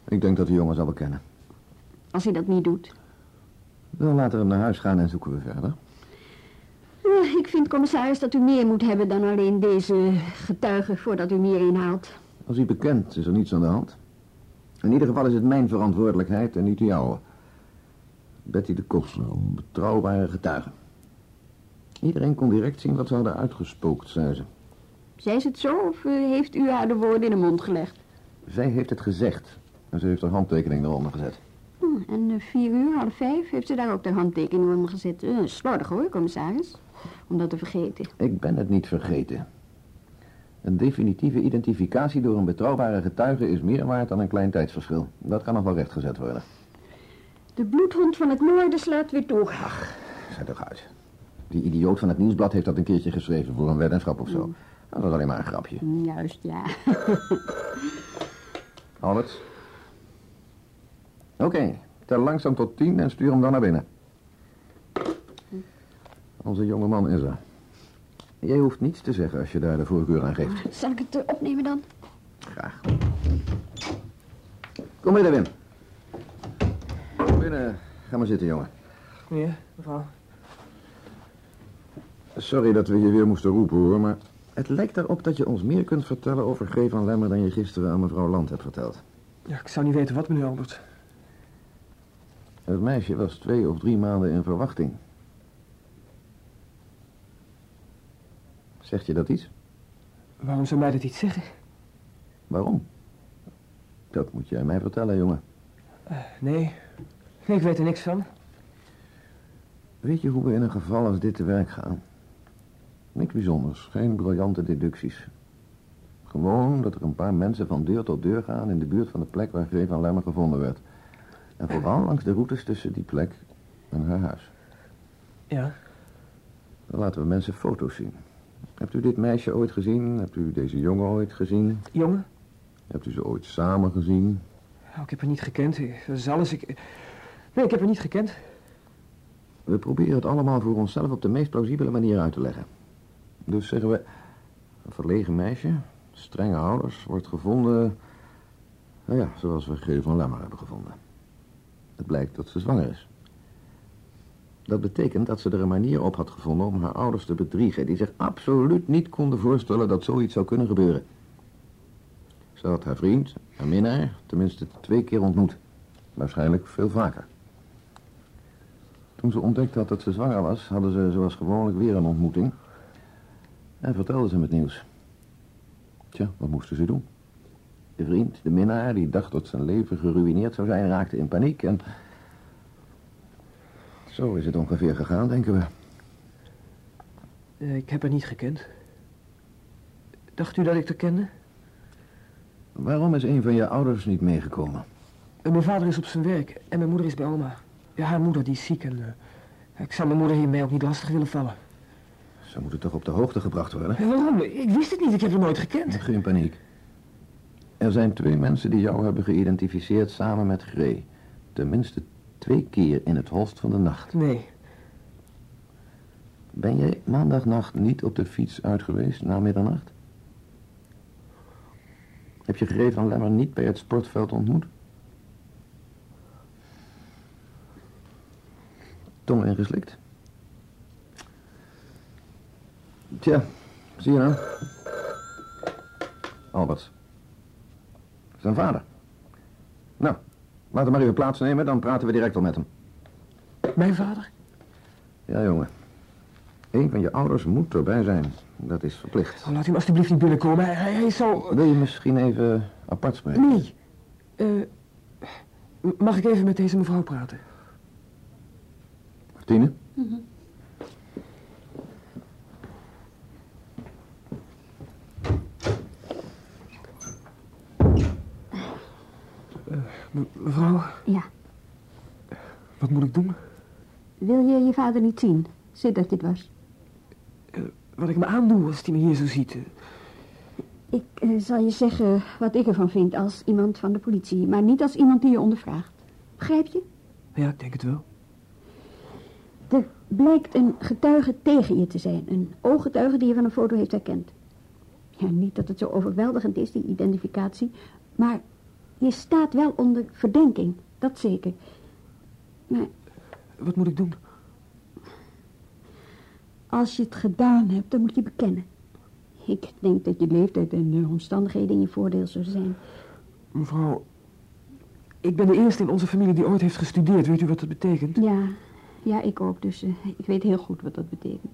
Ik denk dat de jongen zal bekennen. Als hij dat niet doet. Dan laten we hem naar huis gaan en zoeken we verder. Ik vind, commissaris, dat u meer moet hebben dan alleen deze getuige voordat u hier inhaalt. Als hij bekent, is er niets aan de hand. In ieder geval is het mijn verantwoordelijkheid en niet de jouwe. Betty de Koster, een betrouwbare getuige. Iedereen kon direct zien wat ze hadden uitgespookt, zei ze. Zei ze het zo of eh, heeft u haar de woorden in de mond gelegd? Zij heeft het gezegd. En ze heeft haar handtekening eronder gezet. Hm, en eh, vier uur, half vijf, heeft ze daar ook de handtekening onder gezet. Eh, slordig hoor, commissaris. Om dat te vergeten. Ik ben het niet vergeten. Een definitieve identificatie door een betrouwbare getuige is meer waard dan een klein tijdsverschil. Dat kan nog wel rechtgezet worden. De bloedhond van het noorden slaat weer toe. Zet toch uit. Die idioot van het nieuwsblad heeft dat een keertje geschreven voor een weddenschap of zo. Dat was alleen maar een grapje. Hm, Juist, ja. *laughs* Albert? Oké, tel langzaam tot tien en stuur hem dan naar binnen. Onze jonge man is er. Jij hoeft niets te zeggen als je daar de voorkeur aan geeft. Zal ik het opnemen dan? Graag. Kom binnen, Wim. Kom binnen. Ga maar zitten, jongen. Meneer, mevrouw. Sorry dat we je weer moesten roepen, hoor, maar... Het lijkt erop dat je ons meer kunt vertellen over G. van Lemmer... dan je gisteren aan mevrouw Land hebt verteld. Ja, ik zou niet weten wat, meneer Albert. Het meisje was twee of drie maanden in verwachting. Zegt je dat iets? Waarom zou mij dat iets zeggen? Waarom? Dat moet jij mij vertellen, jongen. Nee. Nee, ik weet er niks van. Weet je hoe we in een geval als dit te werk gaan? Niks bijzonders, geen briljante deducties. Gewoon dat er een paar mensen van deur tot deur gaan in de buurt van de plek waar G. van Lemmer gevonden werd. En vooral langs de routes tussen die plek en haar huis. Ja. Dan laten we mensen foto's zien. Hebt u dit meisje ooit gezien? Hebt u deze jongen ooit gezien? Jongen? Hebt u ze ooit samen gezien? Oh, ik heb haar niet gekend. Dat is alles. Ik... Nee, ik heb haar niet gekend. We proberen het allemaal voor onszelf op de meest plausibele manier uit te leggen. Dus zeggen we, een verlegen meisje, strenge ouders, wordt gevonden, nou ja, zoals we G. van Lemmer hebben gevonden. Het blijkt dat ze zwanger is. Dat betekent dat ze er een manier op had gevonden om haar ouders te bedriegen, die zich absoluut niet konden voorstellen dat zoiets zou kunnen gebeuren. Ze had haar vriend, haar minnaar, tenminste twee keer ontmoet. Waarschijnlijk veel vaker. Toen ze ontdekt had dat ze zwanger was, hadden ze zoals gewoonlijk weer een ontmoeting. En vertelde ze hem het nieuws. Tja, wat moesten ze doen? De vriend, de minnaar, die dacht dat zijn leven geruïneerd zou zijn, raakte in paniek en... Zo is het ongeveer gegaan, denken we. Eh, ik heb haar niet gekend. Dacht u dat ik haar kende? Waarom is een van je ouders niet meegekomen? Eh, Mijn vader is op zijn werk en mijn moeder is bij oma. Ja, haar moeder die is ziek en... eh, ik zou mijn moeder hiermee ook niet lastig willen vallen. Ze moeten toch op de hoogte gebracht worden? Ja, waarom? Ik wist het niet, ik heb haar nooit gekend. Geen paniek. Er zijn twee mensen die jou hebben geïdentificeerd samen met Gray. Tenminste twee keer in het holst van de nacht. Nee. Ben jij maandagnacht niet op de fiets uit geweest na middernacht? Heb je Gray van Lemmer niet bij het sportveld ontmoet? Tong ingeslikt? Tja, zie je nou? Albert. Zijn vader. Nou, laat hem maar even plaatsnemen, dan praten we direct al met hem. Mijn vader? Ja, jongen. Een van je ouders moet erbij zijn. Dat is verplicht. Oh, laat hem alsjeblieft niet binnenkomen. Hij, hij, hij is zo... Wil je misschien even apart spreken? Nee. Eh, mag ik even met deze mevrouw praten? Martine? Me- mevrouw, Ja. wat moet ik doen? Wil je je vader niet zien? Zit dat het was. Wat ik me aandoe als hij me hier zo ziet. eh. Ik eh, zal je zeggen wat ik ervan vind als iemand van de politie, maar niet als iemand die je ondervraagt. Begrijp je? Ja, ik denk het wel. Er blijkt een getuige tegen je te zijn. Een ooggetuige die je van een foto heeft herkend. Ja, niet dat het zo overweldigend is, die identificatie. Maar je staat wel onder verdenking. Dat zeker. Maar Wat moet ik doen? als je het gedaan hebt, dan moet je bekennen. Ik denk dat je leeftijd en de omstandigheden in je voordeel zullen zijn. Mevrouw, ik ben de eerste in onze familie die ooit heeft gestudeerd. Weet u wat dat betekent? Ja, ja, ik ook. Dus eh, ik weet heel goed wat dat betekent.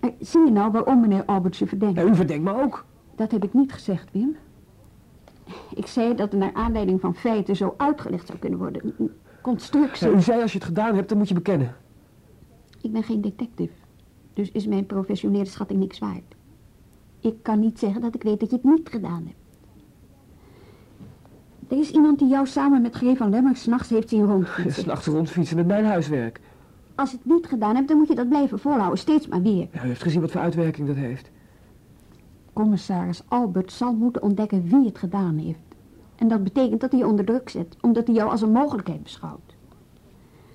Maar zie je nou waarom meneer Albert je verdenkt? Ja, u verdenkt me ook. Dat heb ik niet gezegd, Wim. Ik zei dat er naar aanleiding van feiten zo uitgelegd zou kunnen worden. Een- constructie. Ja, u zei als je het gedaan hebt, dan moet je bekennen. Ik ben geen detective. Dus is mijn professionele schatting niks waard. Ik kan niet zeggen dat ik weet dat je het niet gedaan hebt. Er is iemand die jou samen met G. van Lemmer s'nachts heeft zien rondfietsen. *laughs* S'nachts rondfietsen met mijn huiswerk. Als je het niet gedaan hebt, dan moet je dat blijven volhouden. Steeds maar weer. Ja, u heeft gezien wat voor uitwerking dat heeft. Commissaris Albert zal moeten ontdekken wie het gedaan heeft. En dat betekent dat hij je onder druk zet, omdat hij jou als een mogelijkheid beschouwt.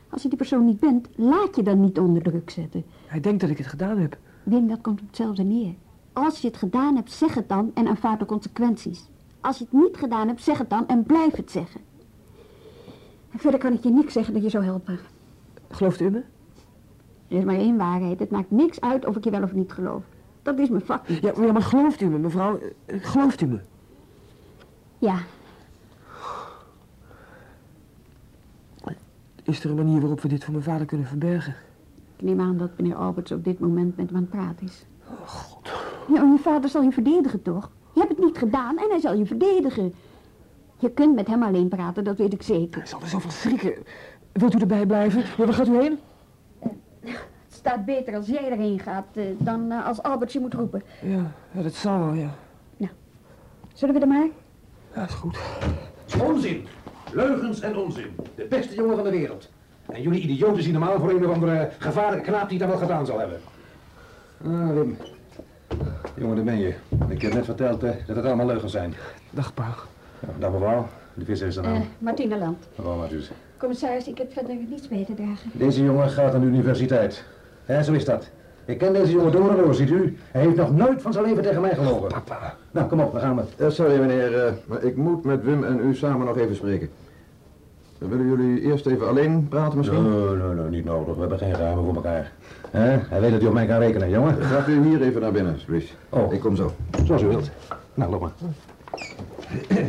Als je die persoon niet bent, laat je dan niet onder druk zetten. Hij denkt dat ik het gedaan heb. Wim, dat komt op hetzelfde neer. Als je het gedaan hebt, zeg het dan en aanvaard de consequenties. Als je het niet gedaan hebt, zeg het dan en blijf het zeggen. En verder kan ik je niks zeggen dat je zou helpen. Gelooft u me? Er is maar één waarheid. Het maakt niks uit of ik je wel of niet geloof. Dat is mijn vak niet. Ja, maar, ja, maar gelooft u me, mevrouw? Eh, Gelooft u me? Ja, Is er een manier waarop we dit voor mijn vader kunnen verbergen? ik neem aan dat meneer Alberts op dit moment met hem aan het praten is. Oh, God. Ja, je vader zal je verdedigen, toch? Je hebt het niet gedaan en hij zal je verdedigen. Je kunt met hem alleen praten, dat weet ik zeker. Hij zal er zo van schrikken. Wilt u erbij blijven? Ja, waar gaat u heen? Het staat beter als jij erheen gaat eh, dan eh, als Albert je moet roepen. Ja, ja, dat zal wel, ja. Zullen we er maar? Ja, is goed. Onzin. Leugens en onzin. De beste jongen van de wereld. En jullie idioten zien hem aan voor een of andere gevaarlijke knaap die dat wel gedaan zal hebben. Ah, Wim. Jongen, daar ben je. Ik heb net verteld eh, dat het allemaal leugens zijn. Dag, pa. Ja, dag mevrouw. De visser is er aan. Martine Land. Mevrouw Mathues. Commissaris, ik heb verder niets bij te dragen. Deze jongen gaat aan de universiteit. Hè, zo is dat. Ik ken deze jongen door en door, ziet u. Hij heeft nog nooit van zijn leven tegen mij gelogen. Papa. Nou, kom op, we gaan we. Eh, sorry meneer, eh, maar ik moet met Wim en u samen nog even spreken. Willen jullie eerst even alleen praten misschien? Nee, nee, nee, niet nodig. We hebben geen ruimte voor elkaar. Hè? Hij weet dat hij op mij kan rekenen, jongen. Gaat u hier even naar binnen, alsjeblieft. Oh. Ik kom zo. Zoals u wilt. Nou, loop maar. *clears throat*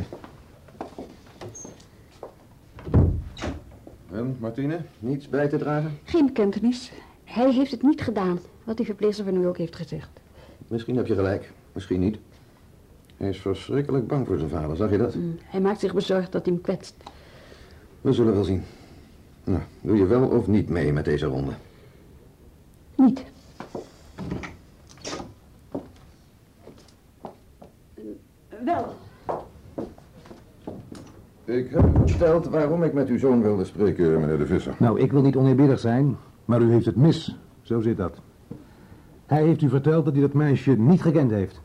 En, Martine, niets bij te dragen? Geen bekentenis. Hij heeft het niet gedaan, wat die verpleegster van u ook heeft gezegd. Misschien heb je gelijk, misschien niet. Hij is verschrikkelijk bang voor zijn vader, zag je dat? Mm, Hij maakt zich bezorgd dat hij hem kwetst. We zullen wel zien. Nou, doe je wel of niet mee met deze ronde? Niet. Wel. Ik heb u verteld waarom ik met uw zoon wilde spreken, meneer de Visser. Nou, ik wil niet oneerbiedig zijn, maar u heeft het mis. Zo zit dat. Hij heeft u verteld dat hij dat meisje niet gekend heeft.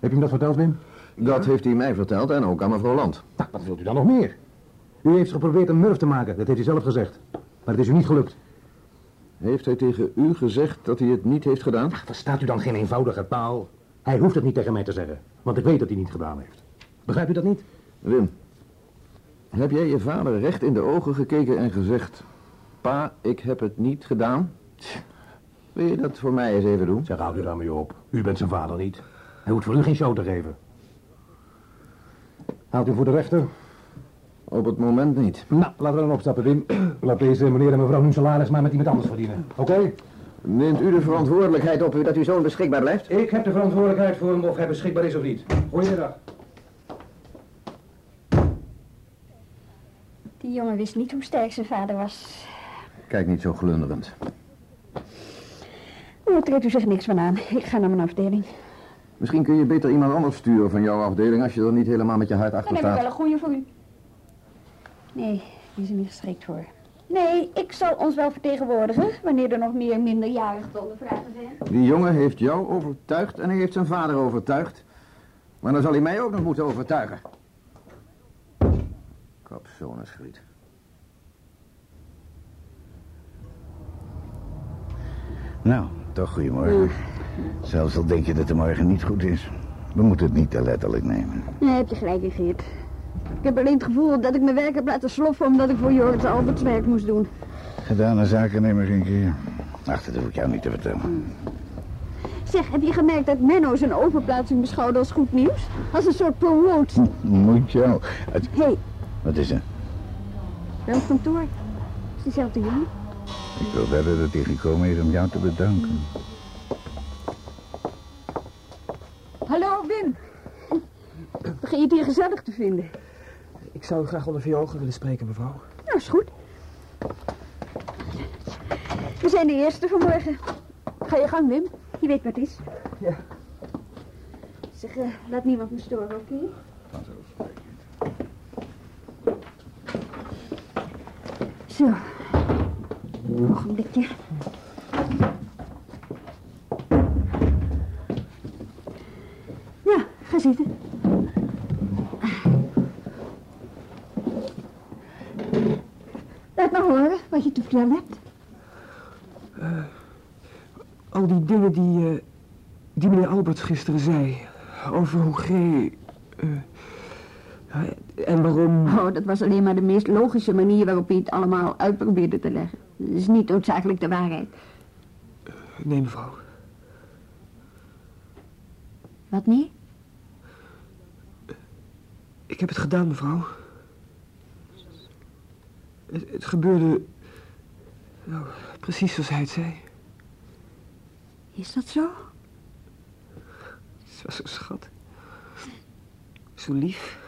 Heb je hem dat verteld, Wim? Dat heeft hij mij verteld en ook aan mevrouw Land. Nou, wat wilt u dan nog meer? U heeft geprobeerd een murf te maken, dat heeft hij zelf gezegd. Maar het is u niet gelukt. Heeft hij tegen u gezegd dat hij het niet heeft gedaan? Ach, verstaat u dan geen eenvoudige taal? Hij hoeft het niet tegen mij te zeggen, want ik weet dat hij niet gedaan heeft. Begrijpt u dat niet? Wim, heb jij je vader recht in de ogen gekeken en gezegd... Pa, ik heb het niet gedaan? Wil je dat voor mij eens even doen? Zeg, houd u daarmee op. U bent zijn vader niet. Hij hoeft voor u geen show te geven. Haalt u voor de rechter? Op het moment niet. Nou, laten we dan opstappen, Wim. *clears throat* Laat deze meneer en mevrouw hun salaris maar met iemand anders verdienen. Oké? Neemt u de verantwoordelijkheid op u dat uw zoon beschikbaar blijft? Ik heb de verantwoordelijkheid voor hem of hij beschikbaar is of niet. Goeiedag. Die jongen wist niet hoe sterk zijn vader was. Kijk niet zo glunderend. Oh, trekt u zich niks van aan. Ik ga naar mijn afdeling. Misschien kun je beter iemand anders sturen van jouw afdeling... als je er niet helemaal met je hart achter Dan heb ik wel staat. een goeie voor u. Nee, die is er niet geschikt voor. Nee, ik zal ons wel vertegenwoordigen... wanneer er nog meer minderjarigen te ondervragen zijn. Die jongen heeft jou overtuigd en hij heeft zijn vader overtuigd. Maar dan zal hij mij ook nog moeten overtuigen. Kapsonensgriet. Nou, toch goedemorgen. Zelfs al denk je dat de morgen niet goed is. We moeten het niet te letterlijk nemen. Nee, heb je gelijk in, Geert. Ik heb alleen het gevoel dat ik mijn werk heb laten sloffen... omdat ik voor Joris Alberts werk moest doen. Gedane zaken nemen geen keer. Ach, dat hoef ik jou niet te vertellen. Zeg, heb je gemerkt dat Menno zijn overplaatsing beschouwde als goed nieuws? Als een soort promotie. Moet jou. Het- Hé, hey, Wat is er? wel het kantoor. Is dezelfde jongen? Ik wil verder dat hij gekomen is om jou te bedanken. Hallo, Wim. Begin je het hier gezellig te vinden? Ik zou u graag onder vier ogen willen spreken, mevrouw. Nou, is goed. We zijn de eerste vanmorgen. Ga je gang, Wim. Je weet wat het is. Ja. Zeg, eh, laat niemand me storen, oké? Zo. Ogenblikje. Ja, ga zitten. Laat maar horen wat je te vertellen hebt. Eh, al die dingen die, eh, die meneer Alberts gisteren zei. Over hoe G... eh, en waarom... Oh, dat was alleen maar de meest logische manier waarop hij het allemaal uit probeerde te leggen. Dat is niet noodzakelijk de waarheid. Nee, mevrouw. Wat nee? Ik heb het gedaan, mevrouw. Het, het gebeurde... Nou, precies zoals hij het zei. Is dat zo? Ze was zo schat. Zo lief.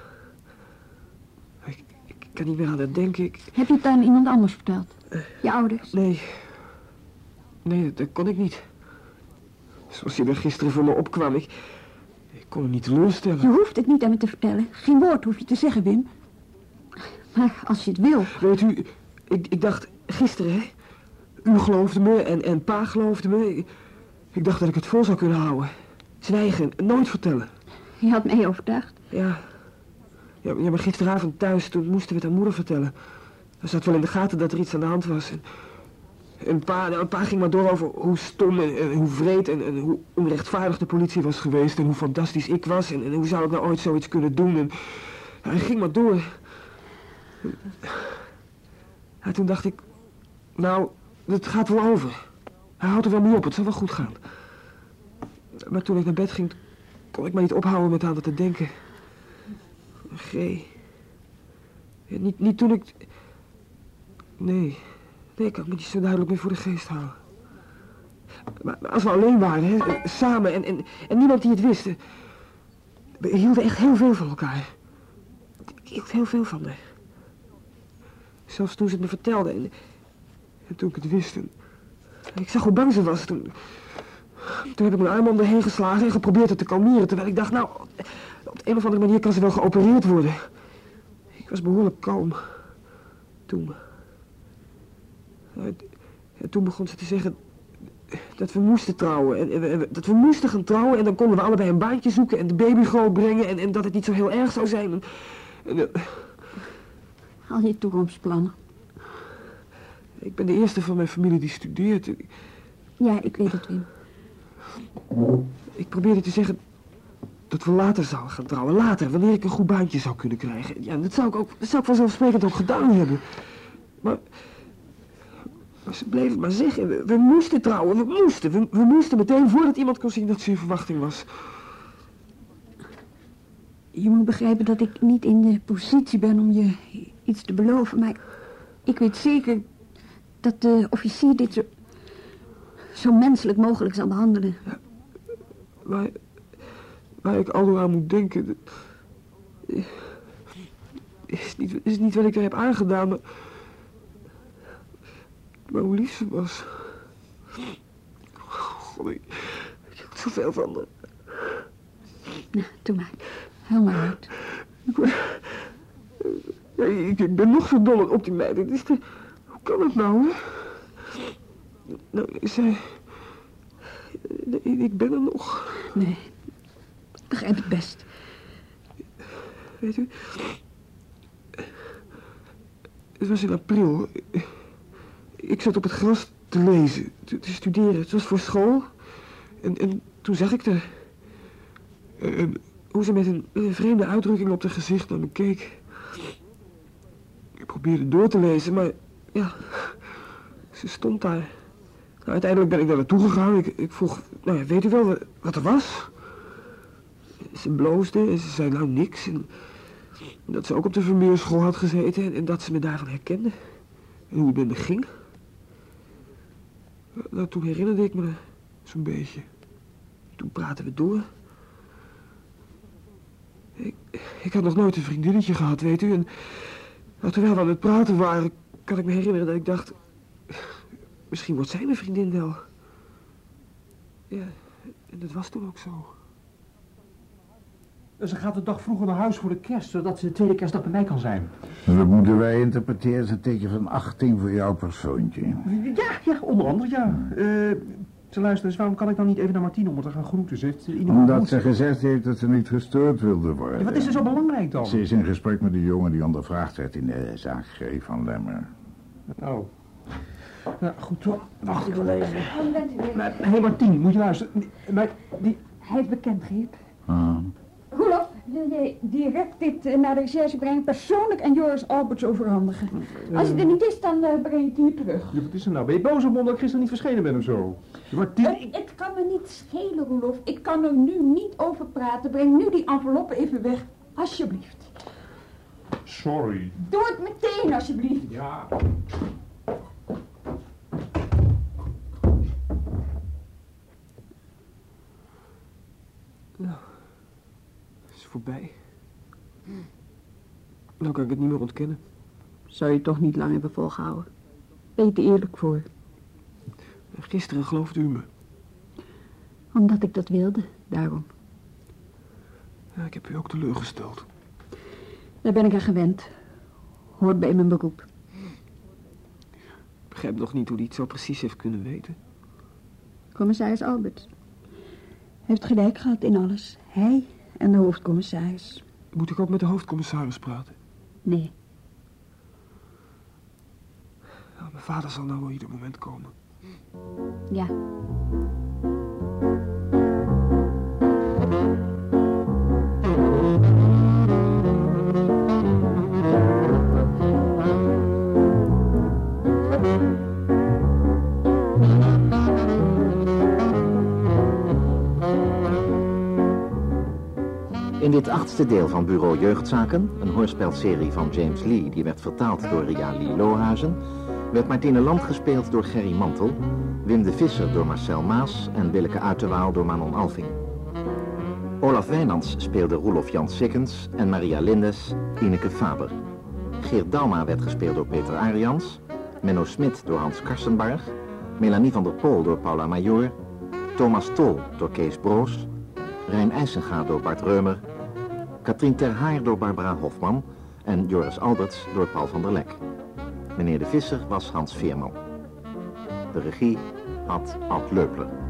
Ik, ik kan niet meer aan haar denken. Ik, Heb je het aan iemand anders verteld? Je ouders? nee. Nee, dat, kon ik niet. Zoals hij er gisteren voor me opkwam. Ik, ik kon hem niet teleurstellen. Je hoeft het niet aan me te vertellen. Geen woord hoef je te zeggen, Wim. Maar als je het wil... Weet u, ik, ik dacht gisteren, hè. U geloofde me en, en pa geloofde me. Ik, ik dacht dat ik het vol zou kunnen houden. Zwijgen, nooit vertellen. Je had mij overtuigd. Ja. Ja, ja, maar gisteravond thuis, toen moesten we het aan moeder vertellen. Er zat wel in de gaten dat er iets aan de hand was. En, en pa, nou, pa ging maar door over hoe stom en, en hoe vreed en, en hoe onrechtvaardig de politie was geweest. En hoe fantastisch ik was. En, en hoe zou ik nou ooit zoiets kunnen doen. En hij ging maar door. Ja, toen dacht ik, nou, het gaat wel over. Hij houdt er wel mee op, het zal wel goed gaan. Maar toen ik naar bed ging, kon ik maar niet ophouden met aan dat te denken. G. Niet, niet toen ik... Nee. Nee, ik kan me niet zo duidelijk meer voor de geest houden. Maar, als we alleen waren, hè, samen en, en, en niemand die het wist... eh, We hielden echt heel veel van elkaar. Ik hield heel veel van haar. Zelfs toen ze het me vertelde en, en toen ik het wist... Ik zag hoe bang ze was toen... Toen heb ik mijn arm om heen geslagen en geprobeerd het te kalmeren. Terwijl ik dacht, nou, op de een of andere manier kan ze wel geopereerd worden. Ik was behoorlijk kalm. Toen. En toen begon ze te zeggen dat we moesten trouwen. En, en, en, dat we moesten gaan trouwen en dan konden we allebei een baantje zoeken en de baby grootbrengen en, en dat het niet zo heel erg zou zijn. Eh, Al je toekomstplannen. ik ben de eerste van mijn familie die studeert. Ja, ik weet het, Wim. Ik probeerde te zeggen dat we later zouden gaan trouwen. Later, wanneer ik een goed baantje zou kunnen krijgen. Ja, dat zou ik ook, dat zou ik vanzelfsprekend ook gedaan hebben. Maar ze bleven maar zeggen, we, we moesten trouwen, we moesten. We, we moesten meteen voordat iemand kon zien dat ze in verwachting was. Je moet begrijpen dat ik niet in de positie ben om je iets te beloven, maar ik weet zeker dat de officier dit zo, zo menselijk mogelijk zal behandelen. Waar, waar ik al aan moet denken... Is niet, is niet wat ik er heb aangedaan, maar... Maar hoe lief ze was. God, ik, ik had zoveel van haar. Nou, doe maar. Huil maar uit. Ik, ja, ik, ik ben nog verdollen op die meid. Het is de, hoe kan het nou, hè? Nou, zij... Nee, ik ben er nog. Nee, ik begrijp het best. Weet u... Het was in april. Ik zat op het gras te lezen, te, studeren. Het was voor school. En, en toen zag ik haar. En hoe ze met een, vreemde uitdrukking op haar gezicht naar me keek. Ik probeerde door te lezen, maar ja, ze stond daar. Nou, uiteindelijk ben ik naar haar toe gegaan. Ik, ik vroeg, nou ja, weet u wel wat, wat er was? Ze bloosde en ze zei nou niks. En dat ze ook op de vermeerschool had gezeten en, en dat ze me daarvan herkende. En hoe het met me ging. Nou, toen herinnerde ik me zo'n beetje. Toen praten we door. Ik, ik had nog nooit een vriendinnetje gehad, weet u. En nou, terwijl we aan het praten waren, kan ik me herinneren dat ik dacht... Misschien wordt zij mijn vriendin wel. Ja, en dat was toen ook zo. Ze gaat de dag vroeger naar huis voor de kerst, zodat ze de tweede kerstdag bij mij kan zijn. Dat moeten wij interpreteren als een teken van achting voor jouw persoontje. Ja, ja, onder andere, ja. Eh ze luisteren eens, waarom kan ik dan niet even naar Martine om haar te gaan groeten? Ze heeft Omdat ze gezegd heeft dat ze niet gestoord wilde worden. Ja, wat is er zo belangrijk dan? Ze is in gesprek met de jongen die ondervraagd werd in de zaak G. van Lemmer. Oh. Nou, goed hoor. Wacht, ik even. Hé, hey, Martien, moet je luisteren. Die- Maar die... Hij is bekend, Geert. Ah. Roelof, wil jij direct dit eh, naar de recherche brengen, persoonlijk aan Joris Alberts overhandigen? Als hij er niet is, dan eh, breng ik het hier terug. Ja, wat is er nou? Ben je boos op me omdat ik gisteren niet verschenen ben of zo? Martien, Het, het kan me niet schelen, Roelof. Ik kan er nu niet over praten. Breng nu die enveloppe even weg, alsjeblieft. sorry. Doe het meteen, alsjeblieft. Ja. Nou, het is voorbij. Nou kan ik het niet meer ontkennen. Zou je toch niet lang hebben volgehouden? Ben je eerlijk voor? Gisteren geloofde u me. Omdat ik dat wilde, daarom. Ja, ik heb u ook teleurgesteld. Daar ben ik aan gewend. Hoort bij mijn beroep. Ik begrijp nog niet hoe hij het zo precies heeft kunnen weten. Commissaris Albert. Heeft gelijk gehad in alles. Hij en de hoofdcommissaris. Moet ik ook met de hoofdcommissaris praten? Nee, Nou, mijn vader zal nou wel ieder moment komen. ja. In dit achtste deel van Bureau Jeugdzaken, een hoorspelserie van James Lee die werd vertaald door Ria Lee Lohuizen, werd Martine Land gespeeld door Gerry Mantel, Wim de Visser door Marcel Maas en Willeke Uiterwaal door Manon Alving. Olaf Wijnands speelde Roelof Jan Sikkens en Maria Lindes Ineke Faber. Geert Dalma werd gespeeld door Peter Arians, Menno Smit door Hans Karsenbarg, Melanie van der Pol door Paula Major, Thomas Tol door Kees Broos, Rijn IJsenga door Bart Reumer, Katrien Ter Haar door Barbara Hofman en Joris Alberts door Paul van der Lek. Meneer de Visser was Hans Veerman. De regie had Ad Leupler.